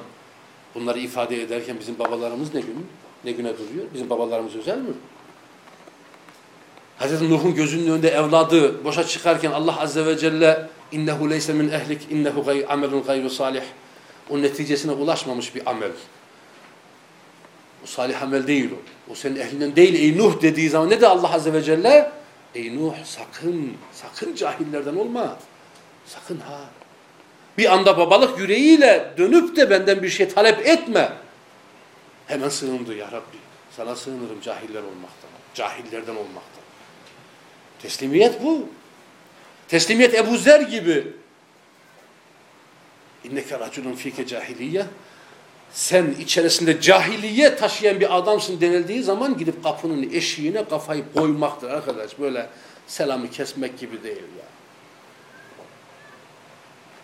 bunları ifade ederken bizim babalarımız ne gün ne güne duruyor? Bizim babalarımız özel mi? Hz. Nuh'un gözünün önünde evladı boşa çıkarken Allah Azze ve Celle innehu leyse min ehlik innehu amelun gayru salih o neticesine ulaşmamış bir amel. O salih amel değil o. O senin ehlinden değil ey Nuh dediği zaman ne de Allah Azze ve Celle? Ey Nuh sakın, sakın cahillerden olma. Sakın ha. Bir anda babalık yüreğiyle dönüp de benden bir şey talep etme. Hemen sığındı ya Rabbi. Sana sığınırım cahiller olmaktan. Cahillerden olmaktan. Teslimiyet bu. Teslimiyet Ebu Zer gibi. İnneke raculun fike cahiliye. Sen içerisinde cahiliye taşıyan bir adamsın denildiği zaman gidip kapının eşiğine kafayı koymaktır arkadaş. Böyle selamı kesmek gibi değil ya.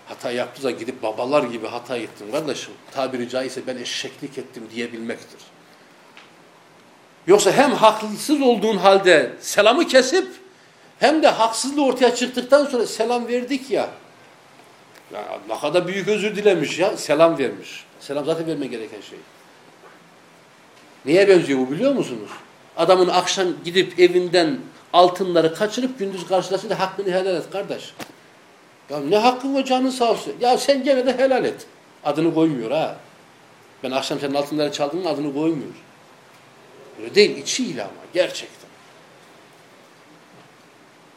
Hata yaptı da gidip babalar gibi hata ettim kardeşim. Tabiri caizse ben eşeklik ettim diyebilmektir. Yoksa hem haksız olduğun halde selamı kesip hem de haksızlığı ortaya çıktıktan sonra selam verdik ya. ya ne kadar büyük özür dilemiş ya. Selam vermiş. Selam zaten verme gereken şey. Neye benziyor bu biliyor musunuz? Adamın akşam gidip evinden altınları kaçırıp gündüz karşılasın da hakkını helal et kardeş. Ya ne hakkın var canın sağ olsun. Ya sen gene de helal et. Adını koymuyor ha. Ben akşam senin altınları çaldığının adını koymuyor. Öyle değil içiyle ama gerçekten.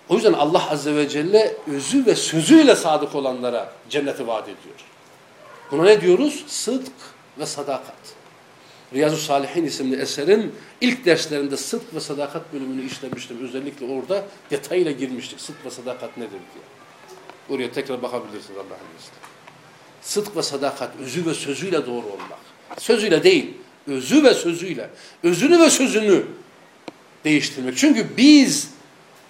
O yüzden Allah Azze ve Celle özü ve sözüyle sadık olanlara cenneti vaat ediyor. Buna ne diyoruz? Sıdk ve sadakat. Riyazu Salihin isimli eserin ilk derslerinde sıdk ve sadakat bölümünü işlemiştim. Özellikle orada detayla girmiştik. Sıdk ve sadakat nedir diye. Oraya tekrar bakabilirsiniz Allah'ın izniyle. Sıdk ve sadakat, özü ve sözüyle doğru olmak. Sözüyle değil, özü ve sözüyle. Özünü ve sözünü değiştirmek. Çünkü biz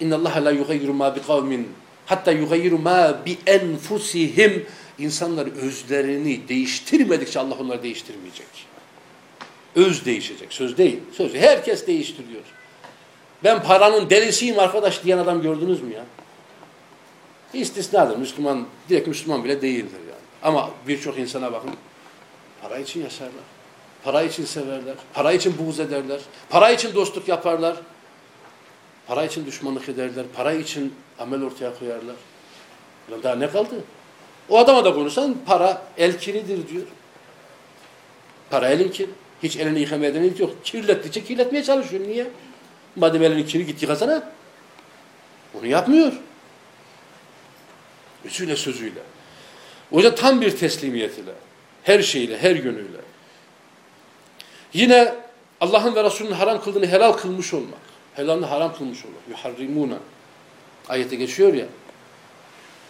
İnna Allah la yugayyiru ma bi kavmin hatta yugayyiru ma bi enfusihim insanlar özlerini değiştirmedikçe Allah onları değiştirmeyecek. Öz değişecek. Söz değil. Söz. Herkes değiştiriyor. Ben paranın delisiyim arkadaş diyen adam gördünüz mü ya? İstisnadır. Müslüman, direkt Müslüman bile değildir yani. Ama birçok insana bakın. Para için yaşarlar. Para için severler. Para için buğz ederler. Para için dostluk yaparlar. Para için düşmanlık ederler. Para için amel ortaya koyarlar. Ulan daha ne kaldı? O adama da konuşsan para el kiridir diyor. Para elin kir. Hiç elini yıkamaya eden yok. Kirlettikçe kirletmeye çalışıyor. Niye? Madem elini kiri git yıkasana. Onu yapmıyor. Özüyle sözüyle. O yüzden tam bir teslimiyet ile. Her şeyle, her yönüyle. Yine Allah'ın ve Resulünün haram kıldığını helal kılmış olmak. Helalını haram kılmış olmak. Yuharrimuna. Ayette geçiyor ya.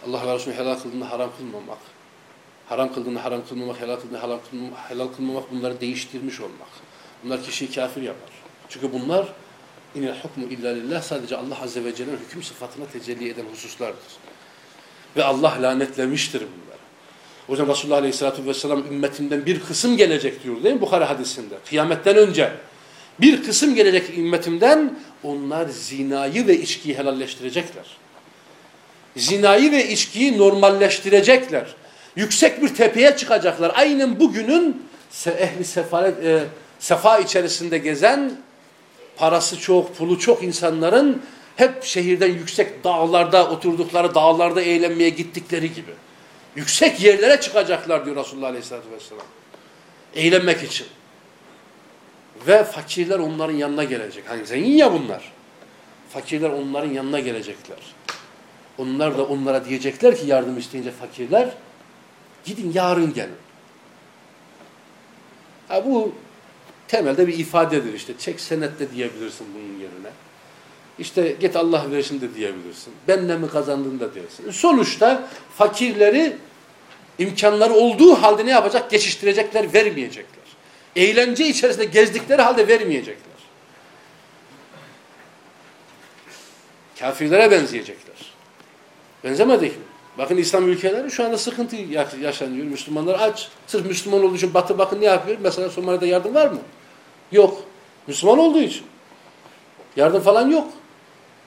Allah ve Resulü helal kıldığını haram kılmamak. Haram kıldığını haram kılmamak, helal kıldığını helal kılmamak, helal kılmamak bunları değiştirmiş olmak. Bunlar kişiyi kafir yapar. Çünkü bunlar inel hukmu illa lillah sadece Allah Azze ve Celle'nin hüküm sıfatına tecelli eden hususlardır. Ve Allah lanetlemiştir bunları. O yüzden Resulullah Aleyhisselatü Vesselam ümmetinden bir kısım gelecek diyor değil mi Bukhara hadisinde? Kıyametten önce bir kısım gelecek ümmetimden onlar zinayı ve içkiyi helalleştirecekler. Zinayı ve içkiyi normalleştirecekler. Yüksek bir tepeye çıkacaklar. Aynen bugünün ehli sefalet, e, sefa içerisinde gezen parası çok, pulu çok insanların hep şehirden yüksek dağlarda oturdukları, dağlarda eğlenmeye gittikleri gibi. Yüksek yerlere çıkacaklar diyor Resulullah Aleyhisselatü Vesselam. Eğlenmek için. Ve fakirler onların yanına gelecek. Hani zengin ya bunlar. Fakirler onların yanına gelecekler. Onlar da onlara diyecekler ki yardım isteyince fakirler gidin yarın gelin. Ha bu temelde bir ifadedir işte. Çek senet de diyebilirsin bunun yerine. İşte git Allah versin de diyebilirsin. Ben ne mi kazandın da dersin. Sonuçta fakirleri imkanları olduğu halde ne yapacak? Geçiştirecekler, vermeyecekler. Eğlence içerisinde gezdikleri halde vermeyecekler. Kafirlere benzeyecekler. Benzemedik mi? Bakın İslam ülkeleri şu anda sıkıntı yaşanıyor. Müslümanlar aç. Sırf Müslüman olduğu için Batı bakın ne yapıyor? Mesela Somali'de yardım var mı? Yok. Müslüman olduğu için. Yardım falan yok.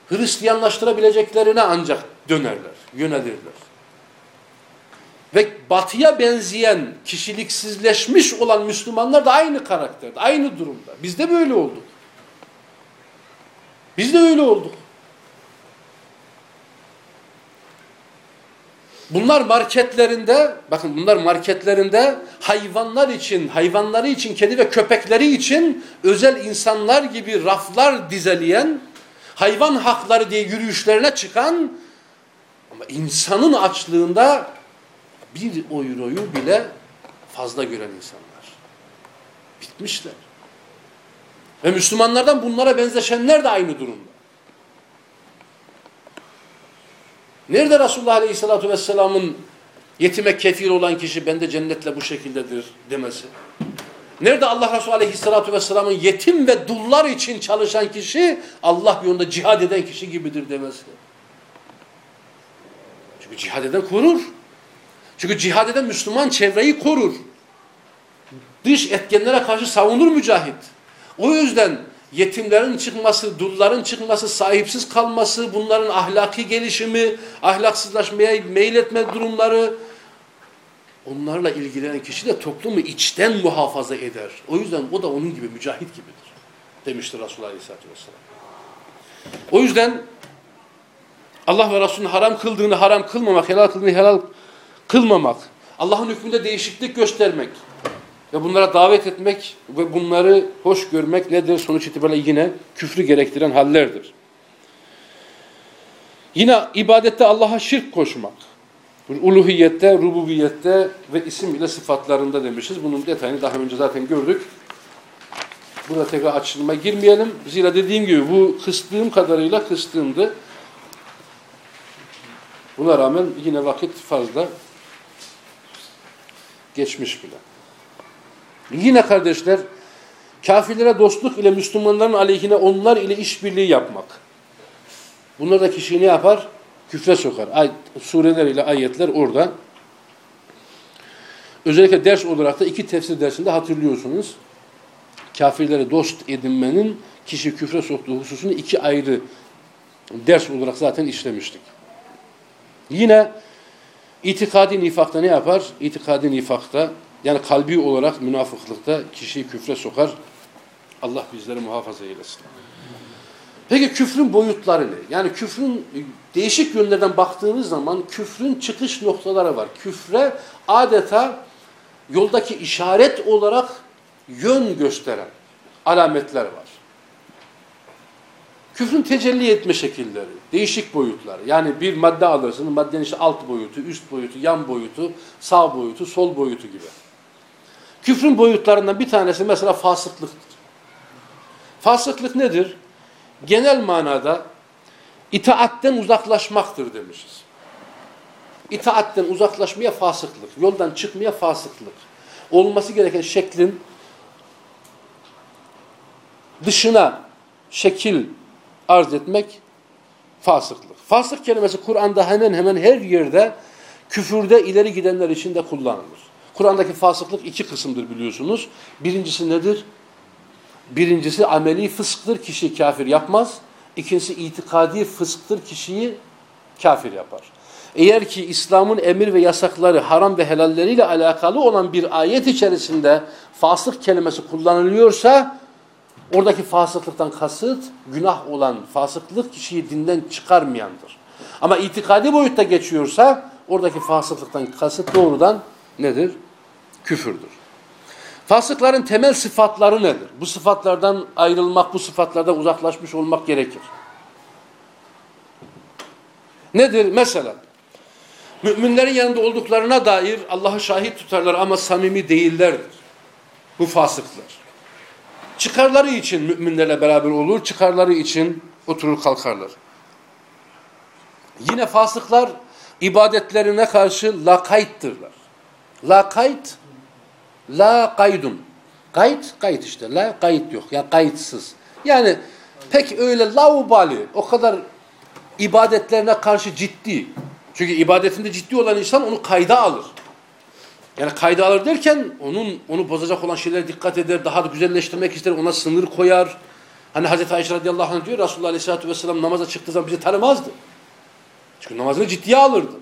Hristiyanlaştırabileceklerine ancak dönerler, yönelirler. Ve batıya benzeyen, kişiliksizleşmiş olan Müslümanlar da aynı karakterde, aynı durumda. Biz de böyle olduk. Biz de öyle olduk. Bunlar marketlerinde, bakın bunlar marketlerinde hayvanlar için, hayvanları için, kedi ve köpekleri için özel insanlar gibi raflar dizeleyen, hayvan hakları diye yürüyüşlerine çıkan ama insanın açlığında bir euroyu bile fazla gören insanlar. Bitmişler. Ve Müslümanlardan bunlara benzeşenler de aynı durumda. Nerede Resulullah Aleyhisselatü Vesselam'ın yetime kefil olan kişi ben de cennetle bu şekildedir demesi? Nerede Allah Resulü Aleyhisselatü Vesselam'ın yetim ve dullar için çalışan kişi Allah yolunda cihad eden kişi gibidir demesi? Çünkü cihad eden korur. Çünkü cihad eden Müslüman çevreyi korur. Dış etkenlere karşı savunur mücahit. O yüzden yetimlerin çıkması, dulların çıkması, sahipsiz kalması, bunların ahlaki gelişimi, ahlaksızlaşmaya meyletme durumları, onlarla ilgilenen kişi de toplumu içten muhafaza eder. O yüzden o da onun gibi mücahit gibidir. Demiştir Resulullah Aleyhisselatü Vesselam. O yüzden Allah ve Resulünün haram kıldığını haram kılmamak, helal kıldığını helal kılmamak, Allah'ın hükmünde değişiklik göstermek, ve bunlara davet etmek ve bunları hoş görmek nedir? Sonuç itibariyle yine küfrü gerektiren hallerdir. Yine ibadette Allah'a şirk koşmak. Uluhiyette, rububiyette ve isim ile sıfatlarında demişiz. Bunun detayını daha önce zaten gördük. Burada tekrar açılıma girmeyelim. Zira dediğim gibi bu kıstığım kadarıyla kıstığımdı. Buna rağmen yine vakit fazla geçmiş bile. Yine kardeşler kafirlere dostluk ile Müslümanların aleyhine onlar ile işbirliği yapmak. Bunlar da kişiyi ne yapar? Küfre sokar. Ay, sureler ile ayetler orada. Özellikle ders olarak da iki tefsir dersinde hatırlıyorsunuz. Kafirlere dost edinmenin kişi küfre soktuğu hususunu iki ayrı ders olarak zaten işlemiştik. Yine itikadi nifakta ne yapar? İtikadi nifakta yani kalbi olarak münafıklıkta kişiyi küfre sokar. Allah bizleri muhafaza eylesin. Peki küfrün boyutları ne? Yani küfrün değişik yönlerden baktığınız zaman küfrün çıkış noktaları var. Küfre adeta yoldaki işaret olarak yön gösteren alametler var. Küfrün tecelli etme şekilleri, değişik boyutları. Yani bir madde alırsınız, maddenin işte alt boyutu, üst boyutu, yan boyutu, sağ boyutu, sol boyutu gibi. Küfrün boyutlarından bir tanesi mesela fasıklıktır. Fasıklık nedir? Genel manada itaatten uzaklaşmaktır demişiz. İtaatten uzaklaşmaya fasıklık, yoldan çıkmaya fasıklık. Olması gereken şeklin dışına şekil arz etmek fasıklık. Fasık kelimesi Kur'an'da hemen hemen her yerde küfürde ileri gidenler için de kullanılır. Kur'an'daki fasıklık iki kısımdır biliyorsunuz. Birincisi nedir? Birincisi ameli fısktır, kişi kafir yapmaz. İkincisi itikadi fısktır, kişiyi kafir yapar. Eğer ki İslam'ın emir ve yasakları, haram ve helalleriyle alakalı olan bir ayet içerisinde fasık kelimesi kullanılıyorsa, oradaki fasıklıktan kasıt, günah olan fasıklık kişiyi dinden çıkarmayandır. Ama itikadi boyutta geçiyorsa, oradaki fasıklıktan kasıt doğrudan nedir? küfürdür. Fasıkların temel sıfatları nedir? Bu sıfatlardan ayrılmak, bu sıfatlardan uzaklaşmış olmak gerekir. Nedir? Mesela müminlerin yanında olduklarına dair Allah'ı şahit tutarlar ama samimi değillerdir. Bu fasıklar. Çıkarları için müminlerle beraber olur, çıkarları için oturur kalkarlar. Yine fasıklar ibadetlerine karşı lakayttırlar. Lakayt La kaydun. Kayıt, kayıt işte. La kayıt yok. Ya kayıtsız. Yani pek öyle laubali, o kadar ibadetlerine karşı ciddi. Çünkü ibadetinde ciddi olan insan onu kayda alır. Yani kayda alır derken onun onu bozacak olan şeylere dikkat eder, daha da güzelleştirmek ister, ona sınır koyar. Hani Hazreti Ayşe radıyallahu anh diyor Resulullah aleyhissalatü vesselam namaza çıktığı zaman bizi tanımazdı. Çünkü namazını ciddiye alırdı.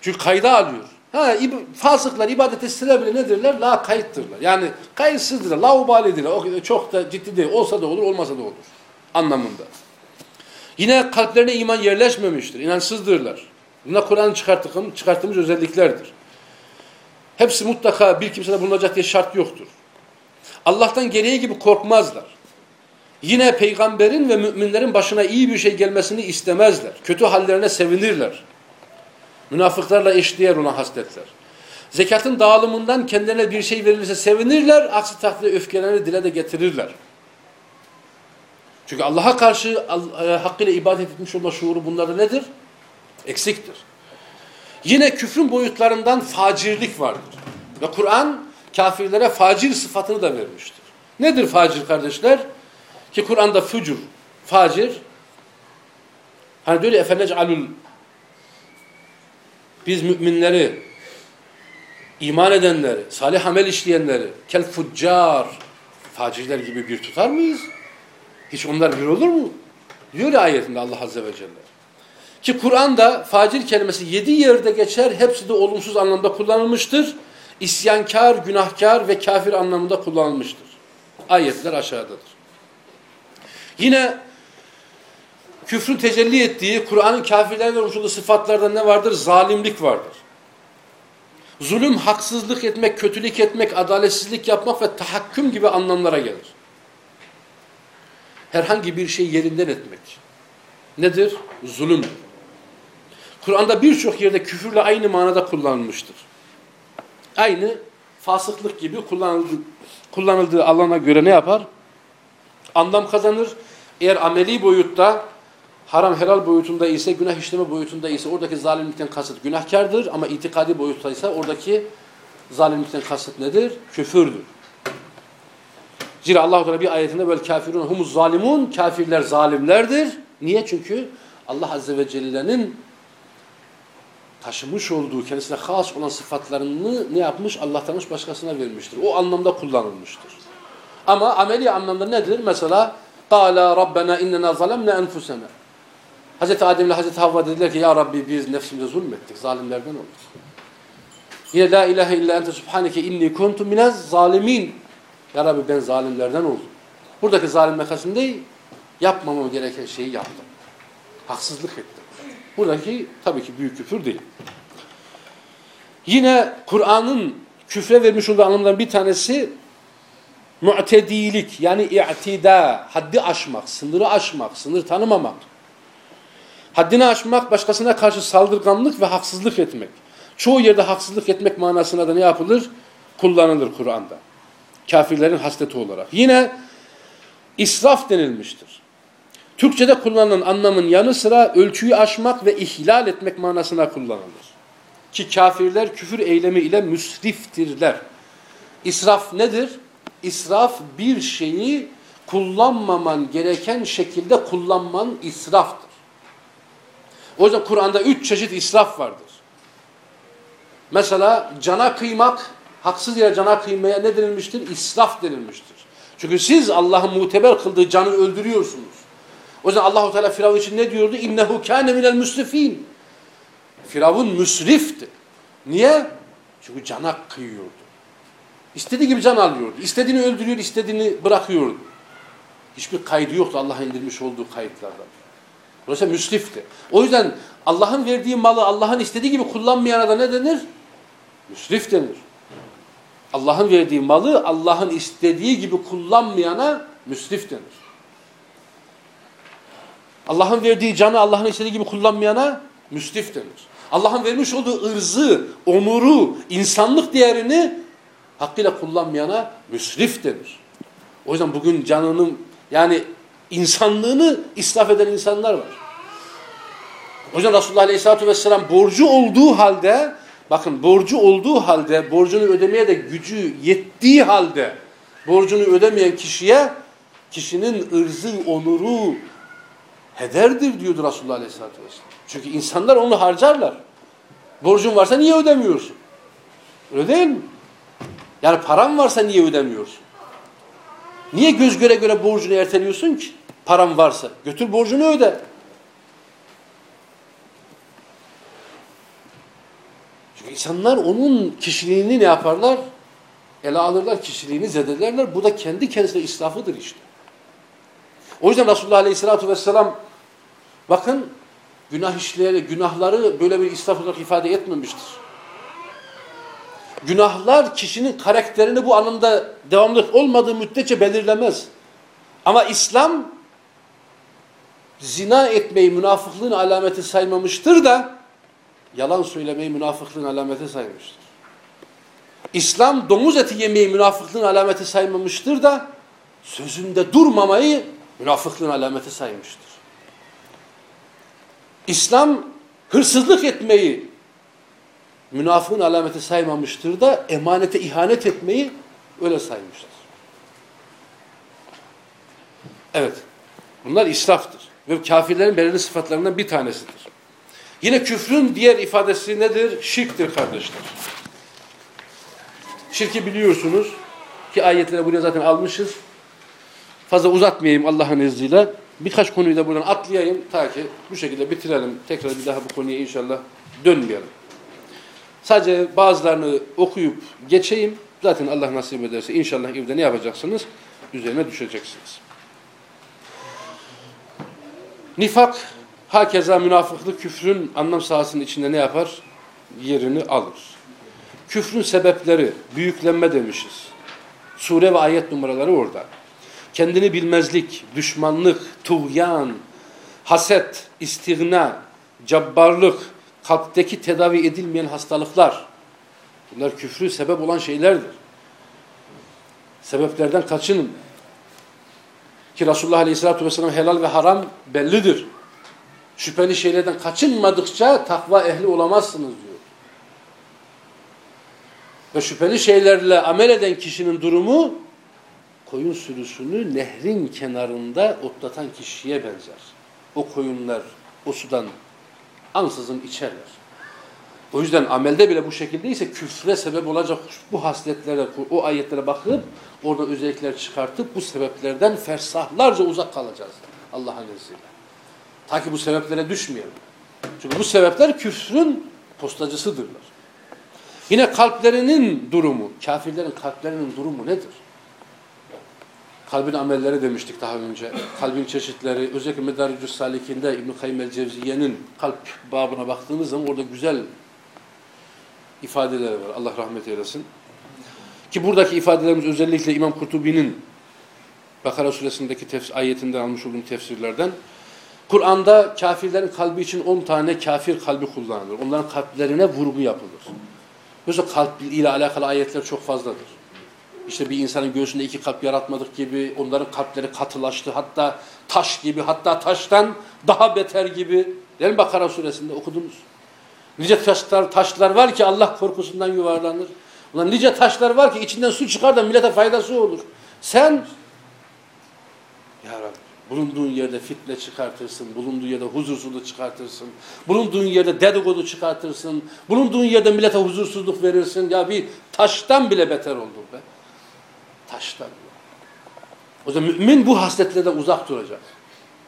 Çünkü kayda alıyor. Ha, ib fasıklar ibadete sıra bile nedirler? La kayıttırlar. Yani kayıtsızdırlar, la ubalidirler. O çok da ciddi değil. Olsa da olur, olmasa da olur. Anlamında. Yine kalplerine iman yerleşmemiştir. İnançsızdırlar. Bunlar Kur'an'ın çıkarttığımız, çıkarttığımız özelliklerdir. Hepsi mutlaka bir kimsede bulunacak diye şart yoktur. Allah'tan gereği gibi korkmazlar. Yine peygamberin ve müminlerin başına iyi bir şey gelmesini istemezler. Kötü hallerine sevinirler. Münafıklarla eşdeğer olan hasletler. Zekatın dağılımından kendilerine bir şey verilirse sevinirler, aksi takdirde öfkelerini dile de getirirler. Çünkü Allah'a karşı e, hakkıyla ibadet etmiş olma şuuru bunlarda nedir? Eksiktir. Yine küfrün boyutlarından facirlik vardır. Ve Kur'an kafirlere facir sıfatını da vermiştir. Nedir facir kardeşler? Ki Kur'an'da fücur, facir, hani diyor ya efenecalul biz müminleri, iman edenleri, salih amel işleyenleri, kel fuccar, facirler gibi bir tutar mıyız? Hiç onlar bir olur mu? Diyor ya ayetinde Allah Azze ve Celle. Ki Kur'an'da facir kelimesi yedi yerde geçer, hepsi de olumsuz anlamda kullanılmıştır. İsyankar, günahkar ve kafir anlamında kullanılmıştır. Ayetler aşağıdadır. Yine küfrün tecelli ettiği, Kur'an'ın kafirlerle oluşturduğu sıfatlarda ne vardır? Zalimlik vardır. Zulüm, haksızlık etmek, kötülük etmek, adaletsizlik yapmak ve tahakküm gibi anlamlara gelir. Herhangi bir şey yerinden etmek. Nedir? Zulüm. Kur'an'da birçok yerde küfürle aynı manada kullanılmıştır. Aynı fasıklık gibi kullanıldığı, kullanıldığı alana göre ne yapar? Anlam kazanır. Eğer ameli boyutta haram helal boyutunda ise günah işleme boyutunda ise oradaki zalimlikten kasıt günahkardır ama itikadi boyutta ise oradaki zalimlikten kasıt nedir? Küfürdür. Zira Allah Teala bir ayetinde böyle kafirun humuz zalimun kafirler zalimlerdir. Niye? Çünkü Allah Azze ve Celle'nin taşımış olduğu kendisine has olan sıfatlarını ne yapmış? Allah tanış başkasına vermiştir. O anlamda kullanılmıştır. Ama ameli anlamda nedir? Mesela قَالَا رَبَّنَا اِنَّنَا ظَلَمْنَا اَنْفُسَنَا Hz. Adem ile Hz. Havva dediler ki Ya Rabbi biz nefsimize zulmettik, zalimlerden olduk. Yine La ilahe illa ente subhaneke inni kuntu minez zalimin. Ya Rabbi ben zalimlerden oldum. Buradaki zalim mekasım değil, yapmamam gereken şeyi yaptım. Haksızlık ettim. Buradaki tabii ki büyük küfür değil. Yine Kur'an'ın küfre vermiş olduğu anlamlardan bir tanesi mu'tedilik yani i'tida, haddi aşmak, sınırı aşmak, sınır tanımamak. Haddini aşmak, başkasına karşı saldırganlık ve haksızlık etmek. Çoğu yerde haksızlık etmek manasına da ne yapılır? Kullanılır Kur'an'da. Kafirlerin hasleti olarak. Yine israf denilmiştir. Türkçe'de kullanılan anlamın yanı sıra ölçüyü aşmak ve ihlal etmek manasına kullanılır. Ki kafirler küfür eylemi ile müsriftirler. İsraf nedir? İsraf bir şeyi kullanmaman gereken şekilde kullanman israftır. O yüzden Kur'an'da üç çeşit israf vardır. Mesela cana kıymak, haksız yere cana kıymaya ne denilmiştir? İsraf denilmiştir. Çünkü siz Allah'ın muteber kıldığı canı öldürüyorsunuz. O yüzden Allahu Teala Firavun için ne diyordu? İnnehu kâne minel müsrifîn. Firavun müsrifti. Niye? Çünkü cana kıyıyordu. İstediği gibi can alıyordu. İstediğini öldürüyor, istediğini bırakıyordu. Hiçbir kaydı yoktu Allah'a indirmiş olduğu kayıtlardan. Dolayısıyla müsrifti. O yüzden Allah'ın verdiği malı Allah'ın istediği gibi kullanmayana da ne denir? Müsrif denir. Allah'ın verdiği malı Allah'ın istediği gibi kullanmayana müsrif denir. Allah'ın verdiği canı Allah'ın istediği gibi kullanmayana müsrif denir. Allah'ın vermiş olduğu ırzı, onuru, insanlık değerini hakkıyla kullanmayana müsrif denir. O yüzden bugün canının yani insanlığını israf eden insanlar var. O yüzden Resulullah Aleyhisselatü Vesselam borcu olduğu halde bakın borcu olduğu halde borcunu ödemeye de gücü yettiği halde borcunu ödemeyen kişiye kişinin ırzı, onuru hederdir diyordu Resulullah Aleyhisselatü Vesselam. Çünkü insanlar onu harcarlar. Borcun varsa niye ödemiyorsun? Öyle değil mi? Yani paran varsa niye ödemiyorsun? Niye göz göre göre borcunu erteliyorsun ki? Paran varsa. Götür borcunu öde. Çünkü insanlar onun kişiliğini ne yaparlar? Ele alırlar, kişiliğini zedelerler. Bu da kendi kendisine israfıdır işte. O yüzden Resulullah Aleyhisselatü Vesselam bakın günah işleri, günahları böyle bir israf olarak ifade etmemiştir. Günahlar kişinin karakterini bu anlamda devamlılık olmadığı müddetçe belirlemez. Ama İslam zina etmeyi münafıklığın alameti saymamıştır da yalan söylemeyi münafıklığın alameti saymıştır. İslam domuz eti yemeyi münafıklığın alameti saymamıştır da sözünde durmamayı münafıklığın alameti saymıştır. İslam hırsızlık etmeyi münafığın alameti saymamıştır da emanete ihanet etmeyi öyle saymıştır. Evet. Bunlar israftır. Ve kafirlerin belirli sıfatlarından bir tanesidir. Yine küfrün diğer ifadesi nedir? Şirktir kardeşler. Şirki biliyorsunuz ki ayetleri buraya zaten almışız. Fazla uzatmayayım Allah'ın izniyle. Birkaç konuyu da buradan atlayayım ta ki bu şekilde bitirelim. Tekrar bir daha bu konuya inşallah dönmeyelim. Sadece bazılarını okuyup geçeyim. Zaten Allah nasip ederse inşallah evde ne yapacaksınız? Üzerine düşeceksiniz. Nifak, hakeza münafıklık küfrün anlam sahasının içinde ne yapar? Yerini alır. Küfrün sebepleri, büyüklenme demişiz. Sure ve ayet numaraları orada. Kendini bilmezlik, düşmanlık, tuğyan, haset, istigna, cabbarlık, kalpteki tedavi edilmeyen hastalıklar. Bunlar küfrü sebep olan şeylerdir. Sebeplerden kaçının. Ki Resulullah Aleyhisselatü Vesselam helal ve haram bellidir. Şüpheli şeylerden kaçınmadıkça takva ehli olamazsınız diyor. Ve şüpheli şeylerle amel eden kişinin durumu koyun sürüsünü nehrin kenarında otlatan kişiye benzer. O koyunlar o sudan ansızın içerler. O yüzden amelde bile bu şekildeyse küfre sebep olacak bu hasletlere, o ayetlere bakıp orada özellikler çıkartıp bu sebeplerden fersahlarca uzak kalacağız Allah'ın izniyle. Ta ki bu sebeplere düşmeyelim. Çünkü bu sebepler küfrün postacısıdırlar. Yine kalplerinin durumu, kafirlerin kalplerinin durumu nedir? Kalbin amelleri demiştik daha önce. Kalbin çeşitleri, özellikle Medaricus Salikinde İbn-i Kayyum el-Cevziye'nin kalp babına baktığımız zaman orada güzel ifadeleri var. Allah rahmet eylesin. Ki buradaki ifadelerimiz özellikle İmam Kurtubi'nin Bakara suresindeki ayetinden almış olduğum tefsirlerden Kur'an'da kafirlerin kalbi için 10 tane kafir kalbi kullanılır. Onların kalplerine vurgu yapılır. Yoksa kalp ile alakalı ayetler çok fazladır. İşte bir insanın göğsünde iki kalp yaratmadık gibi onların kalpleri katılaştı. Hatta taş gibi hatta taştan daha beter gibi. Değil mi Bakara suresinde okudunuz? Nice taşlar, taşlar var ki Allah korkusundan yuvarlanır. Ulan nice taşlar var ki içinden su çıkar da millete faydası olur. Sen Ya Rabbi bulunduğun yerde fitne çıkartırsın, bulunduğun yerde huzursuzluk çıkartırsın, bulunduğun yerde dedikodu çıkartırsın, bulunduğun yerde millete huzursuzluk verirsin. Ya bir taştan bile beter olur be. Taştan. O zaman mümin bu hasletlerden uzak duracak.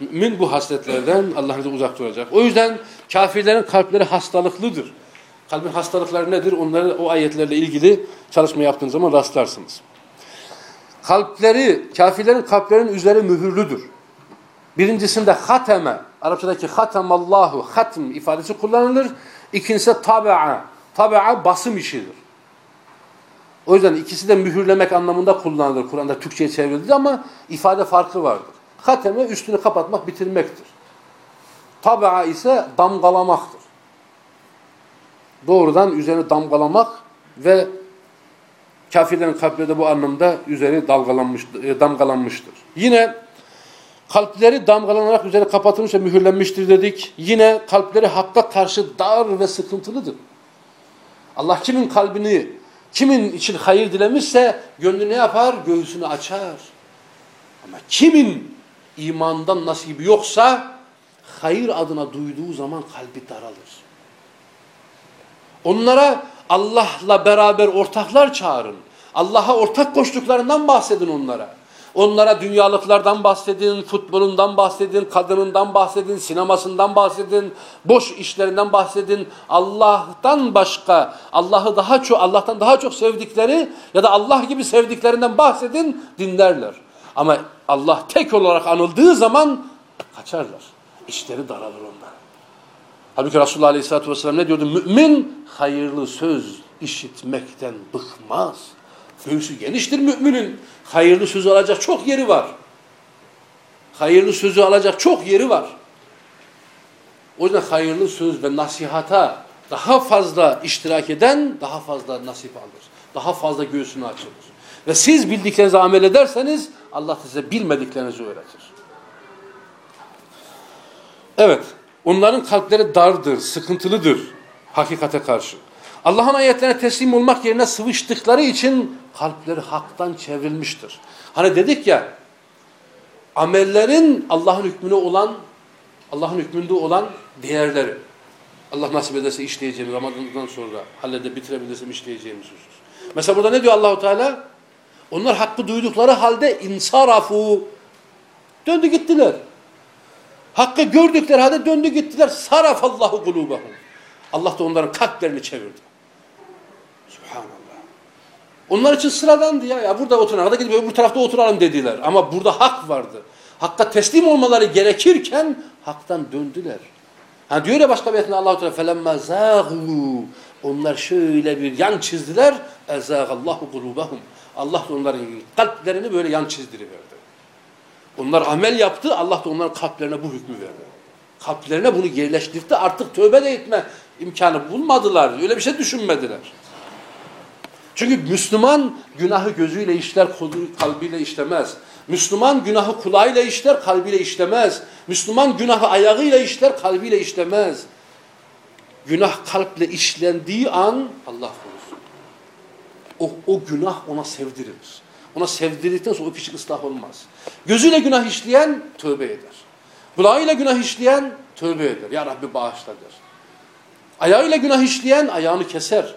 Mümin bu hasletlerden Allah'ın uzak duracak. O yüzden kafirlerin kalpleri hastalıklıdır. Kalbin hastalıkları nedir? Onları o ayetlerle ilgili çalışma yaptığınız zaman rastlarsınız. Kalpleri, kafirlerin kalplerinin üzeri mühürlüdür. Birincisinde hateme, Arapçadaki hatemallahu, hatm ifadesi kullanılır. İkincisi tabi'a, tabi'a basım işidir. O yüzden ikisi de mühürlemek anlamında kullanılır. Kur'an'da Türkçe'ye çevrildi ama ifade farkı vardır. Hateme üstünü kapatmak, bitirmektir. Tabi'a ise damgalamaktır. Doğrudan üzerine damgalamak ve kafirlerin kalpleri de bu anlamda üzeri dalgalanmış, e, damgalanmıştır. Yine kalpleri damgalanarak üzeri kapatılmış ve mühürlenmiştir dedik. Yine kalpleri hakka karşı dar ve sıkıntılıdır. Allah kimin kalbini, kimin için hayır dilemişse gönlü ne yapar? Göğsünü açar. Ama kimin imandan nasibi yoksa hayır adına duyduğu zaman kalbi daralır. Onlara Allah'la beraber ortaklar çağırın. Allah'a ortak koştuklarından bahsedin onlara. Onlara dünyalıklardan bahsedin, futbolundan bahsedin, kadınından bahsedin, sinemasından bahsedin, boş işlerinden bahsedin. Allah'tan başka, Allah'ı daha çok, Allah'tan daha çok sevdikleri ya da Allah gibi sevdiklerinden bahsedin, dinlerler. Ama Allah tek olarak anıldığı zaman kaçarlar. İşleri daralır onlar. Halbuki Resulullah Aleyhisselatü Vesselam ne diyordu? Mümin hayırlı söz işitmekten bıkmaz. Göğsü geniştir müminin. Hayırlı sözü alacak çok yeri var. Hayırlı sözü alacak çok yeri var. O yüzden hayırlı söz ve nasihata daha fazla iştirak eden daha fazla nasip alır. Daha fazla göğsünü açılır. Ve siz bildiklerinizi amel ederseniz Allah size bilmediklerinizi öğretir. Evet. Onların kalpleri dardır, sıkıntılıdır hakikate karşı. Allah'ın ayetlerine teslim olmak yerine sıvıştıkları için kalpleri haktan çevrilmiştir. Hani dedik ya amellerin Allah'ın hükmüne olan Allah'ın hükmünde olan değerleri. Allah nasip ederse işleyeceğim Ramazan'dan sonra hallede bitirebilirsem işleyeceğimiz husus. Mesela burada ne diyor Allahu Teala? Onlar hakkı duydukları halde insarafu döndü gittiler. Hakkı gördükleri halde döndü gittiler. Sarafallahu kulubahum. Allah da onların kalplerini çevirdi. Onlar için sıradandı ya. Ya burada oturana da gidip öbür tarafta oturalım dediler. Ama burada hak vardı. Hakka teslim olmaları gerekirken haktan döndüler. Ha diyor ya başka bir ayetinde Allah Teala felemma zaghu. Onlar şöyle bir yan çizdiler. Ezagallahu kulubahum. Allah da onların kalplerini böyle yan çizdiriverdi. Onlar amel yaptı. Allah da onların kalplerine bu hükmü verdi. Kalplerine bunu yerleştirdi. Artık tövbe de etme imkanı bulmadılar. Öyle bir şey düşünmediler. Çünkü Müslüman günahı gözüyle işler, kalbiyle işlemez. Müslüman günahı kulağıyla işler, kalbiyle işlemez. Müslüman günahı ayağıyla işler, kalbiyle işlemez. Günah kalple işlendiği an Allah korusun. O, o günah ona sevdirilir. Ona sevdirdikten sonra o kişi ıslah olmaz. Gözüyle günah işleyen tövbe eder. Kulağıyla günah işleyen tövbe eder. Ya Rabbi bağışla der. Ayağıyla günah işleyen ayağını keser.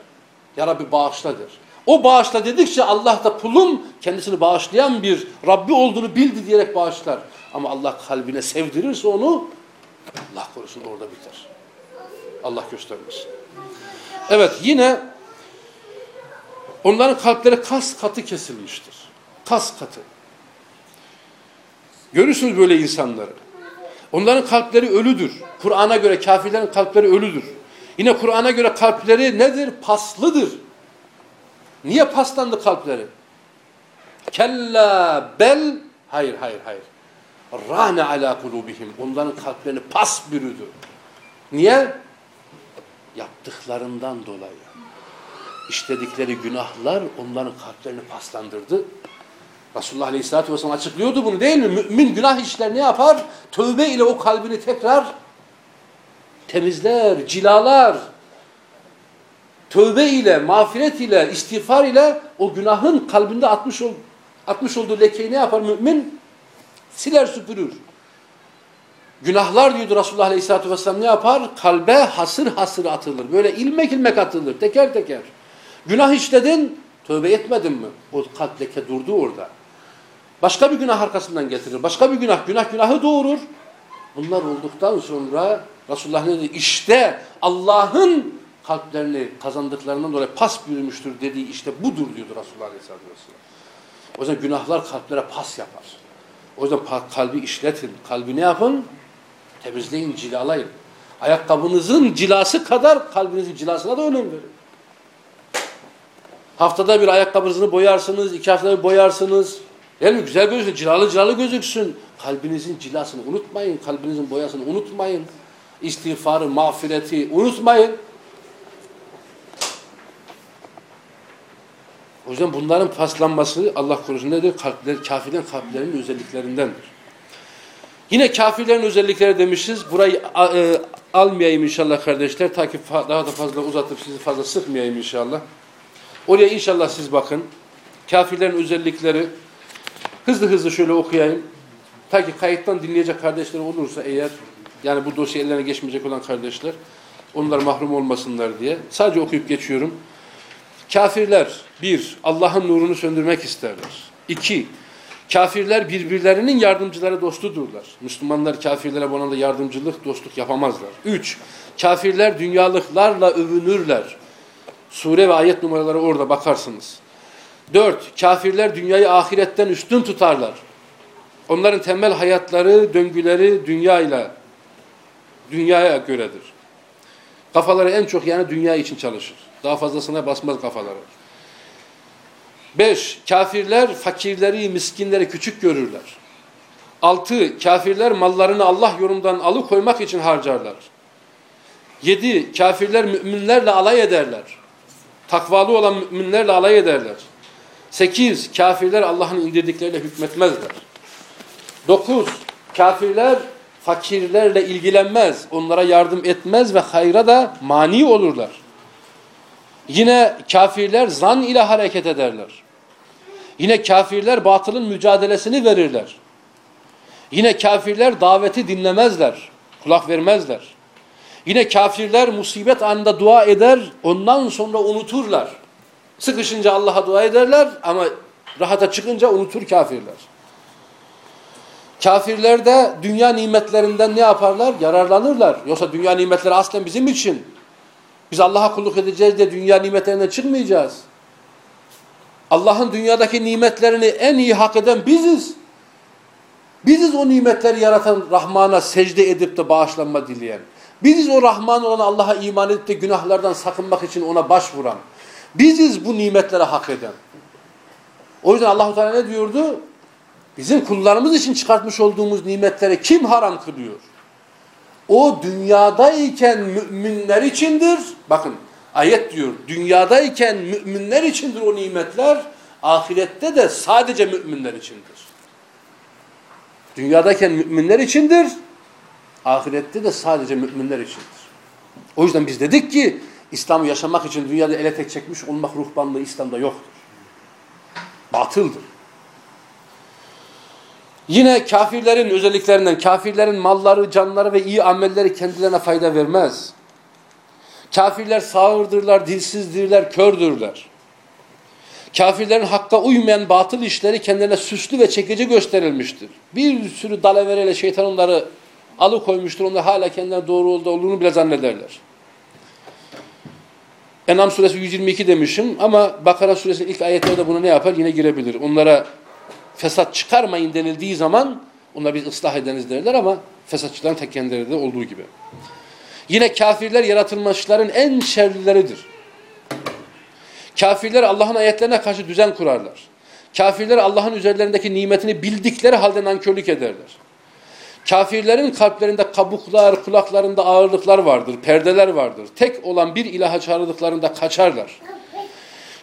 Ya Rabbi bağışla der. O bağışla dedikçe Allah da kulun kendisini bağışlayan bir Rabbi olduğunu bildi diyerek bağışlar. Ama Allah kalbine sevdirirse onu Allah korusun orada biter. Allah göstermesin. Evet yine onların kalpleri kas katı kesilmiştir. Kas katı. Görürsünüz böyle insanları. Onların kalpleri ölüdür. Kur'an'a göre kafirlerin kalpleri ölüdür. Yine Kur'an'a göre kalpleri nedir? Paslıdır. Niye paslandı kalpleri? Kella bel hayır hayır hayır. Rane ala kulubihim. Onların kalplerini pas bürüdü. Niye? Yaptıklarından dolayı. İşledikleri günahlar onların kalplerini paslandırdı. Resulullah Aleyhisselatü Vesselam açıklıyordu bunu değil mi? Mümin günah işler ne yapar? Tövbe ile o kalbini tekrar temizler, cilalar. Tövbe ile, mağfiret ile, istiğfar ile o günahın kalbinde atmış, ol, atmış olduğu lekeyi ne yapar mümin? Siler süpürür. Günahlar diyordu Resulullah Aleyhisselatü Vesselam ne yapar? Kalbe hasır hasır atılır. Böyle ilmek ilmek atılır. Teker teker. Günah işledin, tövbe etmedin mi? O kalp leke durdu orada. Başka bir günah arkasından getirir. Başka bir günah, günah günahı doğurur. Bunlar olduktan sonra Resulullah ne dedi? İşte Allah'ın kalplerini kazandıklarından dolayı pas bürümüştür dediği işte budur diyordu Resulullah Aleyhisselatü Vesselam. O yüzden günahlar kalplere pas yapar. O yüzden kalbi işletin. Kalbi ne yapın? Temizleyin, cilalayın. Ayakkabınızın cilası kadar kalbinizin cilasına da önem verin. Haftada bir ayakkabınızı boyarsınız, iki haftada bir boyarsınız. Değil mi? Güzel gözüksün, cilalı cilalı gözüksün. Kalbinizin cilasını unutmayın, kalbinizin boyasını unutmayın. İstiğfarı, mağfireti unutmayın. O yüzden bunların paslanması Allah korusun nedir? Kalpler, kafirlerin kalplerinin özelliklerindendir. Yine kafirlerin özellikleri demişiz. Burayı e, almayayım inşallah kardeşler. Ta ki daha da fazla uzatıp sizi fazla sıkmayayım inşallah. Oraya inşallah siz bakın. Kafirlerin özellikleri hızlı hızlı şöyle okuyayım. Ta ki kayıttan dinleyecek kardeşler olursa eğer yani bu dosya ellerine geçmeyecek olan kardeşler onlar mahrum olmasınlar diye. Sadece okuyup geçiyorum. Kafirler bir, Allah'ın nurunu söndürmek isterler. İki, kafirler birbirlerinin yardımcıları dostudurlar. Müslümanlar kafirlere bu anlamda yardımcılık, dostluk yapamazlar. Üç, kafirler dünyalıklarla övünürler. Sure ve ayet numaraları orada bakarsınız. Dört, kafirler dünyayı ahiretten üstün tutarlar. Onların temel hayatları, döngüleri dünyayla, dünyaya göredir. Kafaları en çok yani dünya için çalışır. Daha fazlasına basmaz kafaları. Beş, kafirler fakirleri, miskinleri küçük görürler. Altı, kafirler mallarını Allah yolundan alıkoymak için harcarlar. Yedi, kafirler müminlerle alay ederler. Takvalı olan müminlerle alay ederler. Sekiz, kafirler Allah'ın indirdikleriyle hükmetmezler. Dokuz, kafirler fakirlerle ilgilenmez, onlara yardım etmez ve hayra da mani olurlar. Yine kafirler zan ile hareket ederler. Yine kafirler batılın mücadelesini verirler. Yine kafirler daveti dinlemezler, kulak vermezler. Yine kafirler musibet anında dua eder, ondan sonra unuturlar. Sıkışınca Allah'a dua ederler ama rahata çıkınca unutur kafirler. Kafirler de dünya nimetlerinden ne yaparlar? Yararlanırlar. Yoksa dünya nimetleri aslen bizim için. Biz Allah'a kulluk edeceğiz de dünya nimetlerinden çıkmayacağız. Allah'ın dünyadaki nimetlerini en iyi hak eden biziz. Biziz o nimetleri yaratan Rahman'a secde edip de bağışlanma dileyen. Biziz o Rahman olan Allah'a iman edip de günahlardan sakınmak için ona başvuran. Biziz bu nimetlere hak eden. O yüzden Allah-u Teala ne diyordu? Bizim kullarımız için çıkartmış olduğumuz nimetleri kim haram kılıyor? O dünyadayken müminler içindir. Bakın ayet diyor. Dünyadayken müminler içindir o nimetler. Ahirette de sadece müminler içindir. Dünyadayken müminler içindir. Ahirette de sadece müminler içindir. O yüzden biz dedik ki İslam'ı yaşamak için dünyada ele tek çekmiş olmak ruhbanlığı İslam'da yoktur. Batıldır. Yine kafirlerin özelliklerinden, kafirlerin malları, canları ve iyi amelleri kendilerine fayda vermez. Kafirler sağırdırlar, dilsizdirler, kördürler. Kafirlerin hakka uymayan batıl işleri kendilerine süslü ve çekici gösterilmiştir. Bir sürü dalavereyle şeytan onları alıkoymuştur. Onlar hala kendilerine doğru olduğunu bile zannederler. Enam suresi 122 demişim ama Bakara suresinin ilk ayetleri de buna ne yapar? Yine girebilir. Onlara fesat çıkarmayın denildiği zaman onlar biz ıslah edeniz derler ama fesatçıların tek kendileri de olduğu gibi. Yine kafirler yaratılmışların en şerlileridir. Kafirler Allah'ın ayetlerine karşı düzen kurarlar. Kafirler Allah'ın üzerlerindeki nimetini bildikleri halde nankörlük ederler. Kafirlerin kalplerinde kabuklar, kulaklarında ağırlıklar vardır, perdeler vardır. Tek olan bir ilaha çağırdıklarında kaçarlar.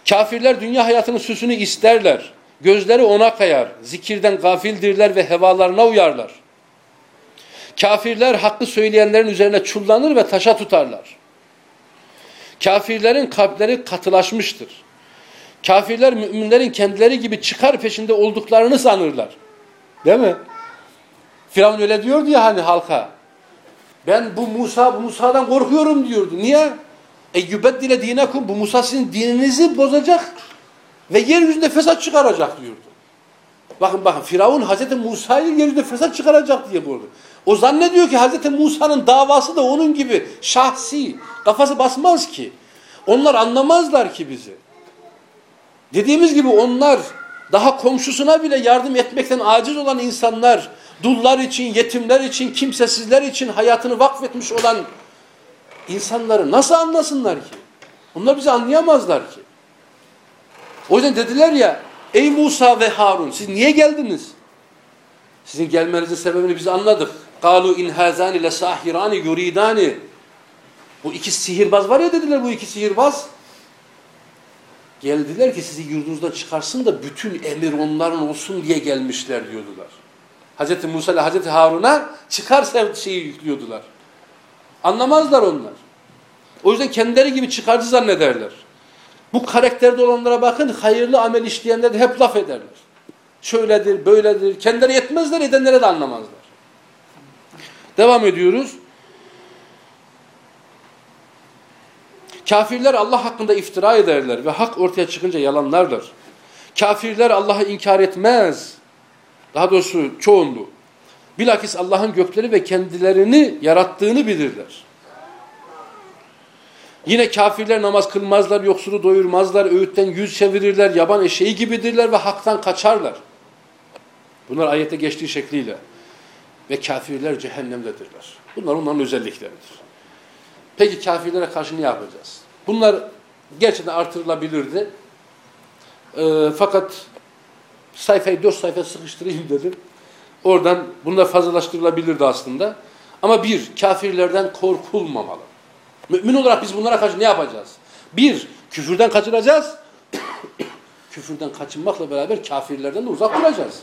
Kafirler dünya hayatının süsünü isterler. Gözleri ona kayar, zikirden gafildirler ve hevalarına uyarlar. Kafirler hakkı söyleyenlerin üzerine çullanır ve taşa tutarlar. Kafirlerin kalpleri katılaşmıştır. Kafirler müminlerin kendileri gibi çıkar peşinde olduklarını sanırlar. Değil mi? Firavun öyle diyordu ya hani halka. Ben bu Musa, bu Musa'dan korkuyorum diyordu. Niye? E yübeddile dinekum. Bu Musa sizin dininizi bozacak ve yeryüzünde fesat çıkaracak diyordu. Bakın bakın Firavun Hazreti Musa'yı yeryüzünde fesat çıkaracak diye buyurdu. O zannediyor ki Hazreti Musa'nın davası da onun gibi şahsi. Kafası basmaz ki. Onlar anlamazlar ki bizi. Dediğimiz gibi onlar daha komşusuna bile yardım etmekten aciz olan insanlar, dullar için, yetimler için, kimsesizler için hayatını vakfetmiş olan insanları nasıl anlasınlar ki? Onlar bizi anlayamazlar ki. O yüzden dediler ya ey Musa ve Harun siz niye geldiniz? Sizin gelmenizin sebebini biz anladık. Kalu in hazani le sahirani yuridani. Bu iki sihirbaz var ya dediler bu iki sihirbaz. Geldiler ki sizi yurdunuzdan çıkarsın da bütün emir onların olsun diye gelmişler diyordular. Hz. Musa ile Hz. Harun'a çıkar şeyi yüklüyordular. Anlamazlar onlar. O yüzden kendileri gibi çıkarcı zannederler. Bu karakterde olanlara bakın hayırlı amel işleyenler de hep laf ederler. Şöyledir, böyledir. Kendileri yetmezler, edenlere de anlamazlar. Devam ediyoruz. Kafirler Allah hakkında iftira ederler ve hak ortaya çıkınca yalanlarlar. Kafirler Allah'ı inkar etmez. Daha doğrusu çoğunluğu. Bilakis Allah'ın gökleri ve kendilerini yarattığını bilirler. Yine kafirler namaz kılmazlar, yoksulu doyurmazlar, öğütten yüz çevirirler, yaban eşeği gibidirler ve haktan kaçarlar. Bunlar ayette geçtiği şekliyle. Ve kafirler cehennemdedirler. Bunlar onların özellikleridir. Peki kafirlere karşı ne yapacağız? Bunlar gerçekten artırılabilirdi. E, fakat sayfayı dört sayfa sıkıştırayım dedim. Oradan bunlar fazlalaştırılabilirdi aslında. Ama bir, kafirlerden korkulmamalı. Mümin olarak biz bunlara karşı ne yapacağız? Bir, küfürden kaçıracağız. küfürden kaçınmakla beraber kafirlerden de uzak duracağız.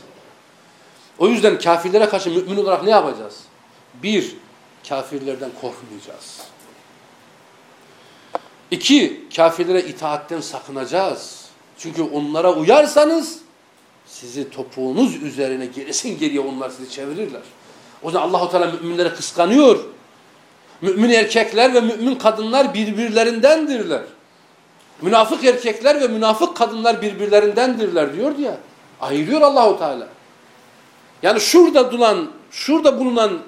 O yüzden kafirlere karşı mümin olarak ne yapacağız? Bir, kafirlerden korkmayacağız. İki, kafirlere itaatten sakınacağız. Çünkü onlara uyarsanız sizi topuğunuz üzerine gerisin geriye onlar sizi çevirirler. O zaman Allahu Teala müminleri kıskanıyor. Mümin erkekler ve mümin kadınlar birbirlerindendirler. Münafık erkekler ve münafık kadınlar birbirlerindendirler diyor ya. Ayırıyor Allahu Teala. Yani şurada duran, şurada bulunan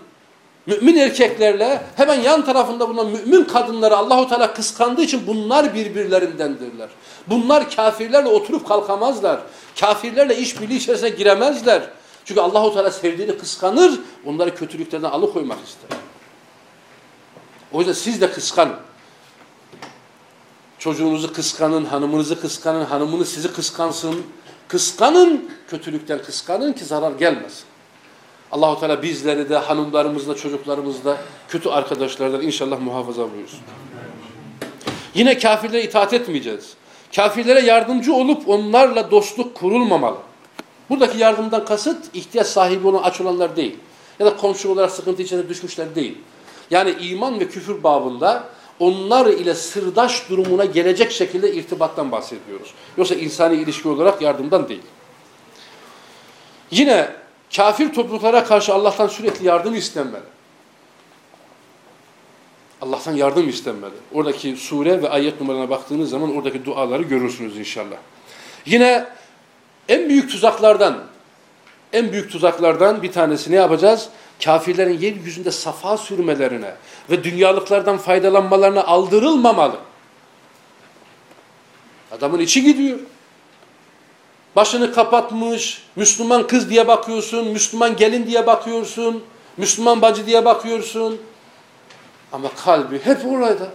mümin erkeklerle hemen yan tarafında bulunan mümin kadınları Allahu Teala kıskandığı için bunlar birbirlerindendirler. Bunlar kafirlerle oturup kalkamazlar. Kafirlerle işbirliği içerisine giremezler. Çünkü Allahu Teala sevdiğini kıskanır, onları kötülüklerden alıkoymak ister. O yüzden siz de kıskanın. Çocuğunuzu kıskanın, hanımınızı kıskanın, hanımınız sizi kıskansın. Kıskanın, kötülükten kıskanın ki zarar gelmesin. Allahu Teala bizleri de, hanımlarımızla, çocuklarımızla kötü arkadaşlardan inşallah muhafaza buyursun. Yine kafirlere itaat etmeyeceğiz. Kafirlere yardımcı olup onlarla dostluk kurulmamalı. Buradaki yardımdan kasıt ihtiyaç sahibi olan aç olanlar değil. Ya da komşu olarak sıkıntı içine düşmüşler değil. Yani iman ve küfür babında onlar ile sırdaş durumuna gelecek şekilde irtibattan bahsediyoruz. Yoksa insani ilişki olarak yardımdan değil. Yine kafir topluluklara karşı Allah'tan sürekli yardım istenmeli. Allah'tan yardım istenmeli. Oradaki sure ve ayet numaralarına baktığınız zaman oradaki duaları görürsünüz inşallah. Yine en büyük tuzaklardan en büyük tuzaklardan bir tanesi ne yapacağız? Kafirlerin yeryüzünde safa sürmelerine ve dünyalıklardan faydalanmalarına aldırılmamalı. Adamın içi gidiyor. Başını kapatmış, Müslüman kız diye bakıyorsun, Müslüman gelin diye bakıyorsun, Müslüman bacı diye bakıyorsun. Ama kalbi hep orada.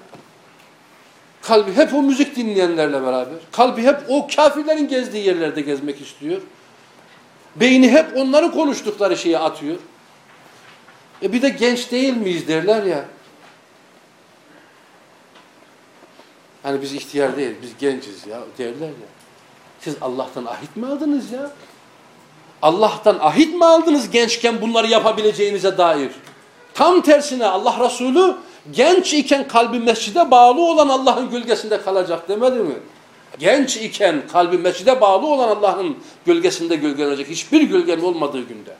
Kalbi hep o müzik dinleyenlerle beraber. Kalbi hep o kafirlerin gezdiği yerlerde gezmek istiyor. Beyni hep onların konuştukları şeyi atıyor. E bir de genç değil miyiz derler ya. Hani biz ihtiyar değil, biz genciz ya derler ya. Siz Allah'tan ahit mi aldınız ya? Allah'tan ahit mi aldınız gençken bunları yapabileceğinize dair? Tam tersine Allah Resulü genç iken kalbi mescide bağlı olan Allah'ın gölgesinde kalacak demedi mi? Genç iken kalbi mescide bağlı olan Allah'ın gölgesinde gölgelenecek. Hiçbir gölgen olmadığı günde.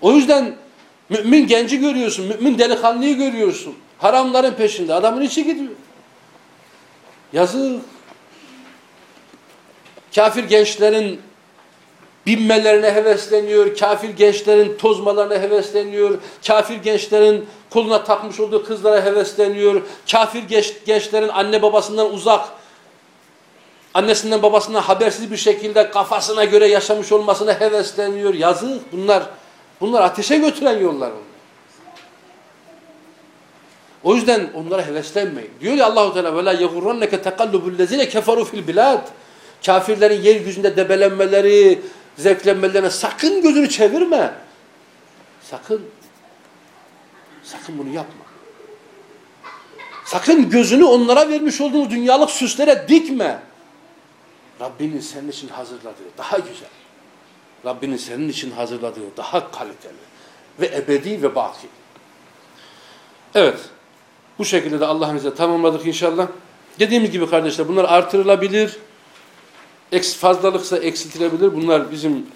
O yüzden mümin genci görüyorsun, mümin delikanlıyı görüyorsun. Haramların peşinde. Adamın içi gidiyor. Yazık. Kafir gençlerin binmelerine hevesleniyor, kafir gençlerin tozmalarına hevesleniyor, kafir gençlerin koluna takmış olduğu kızlara hevesleniyor, kafir genç, gençlerin anne babasından uzak, annesinden babasından habersiz bir şekilde kafasına göre yaşamış olmasına hevesleniyor. Yazık bunlar, bunlar ateşe götüren yollar onlar. O yüzden onlara heveslenmeyin. Diyor ya Allahu Teala ve la yegurranneke tekallubul keferu fil bilad. Kafirlerin yeryüzünde debelenmeleri, zevklenmelerine sakın gözünü çevirme. Sakın. Sakın bunu yapma. Sakın gözünü onlara vermiş olduğunuz dünyalık süslere dikme. Rabbinin senin için hazırladığı daha güzel. Rabbinin senin için hazırladığı daha kaliteli ve ebedi ve baki. Evet. Bu şekilde de Allah'ın izniyle tamamladık inşallah. Dediğimiz gibi kardeşler bunlar artırılabilir. Eks, fazlalıksa eksiltilebilir. Bunlar bizim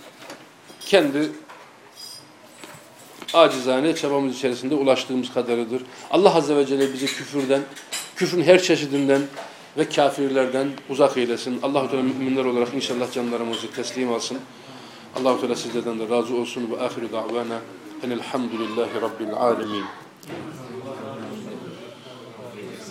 kendi acizane çabamız içerisinde ulaştığımız kadarıdır. Allah Azze ve Celle bizi küfürden, küfrün her çeşidinden ve kafirlerden uzak eylesin. Allah-u Teala müminler olarak inşallah canlarımızı teslim alsın. Allahu Teala sizlerden de razı olsun ve ahiru davana enelhamdülillahi rabbil alemin.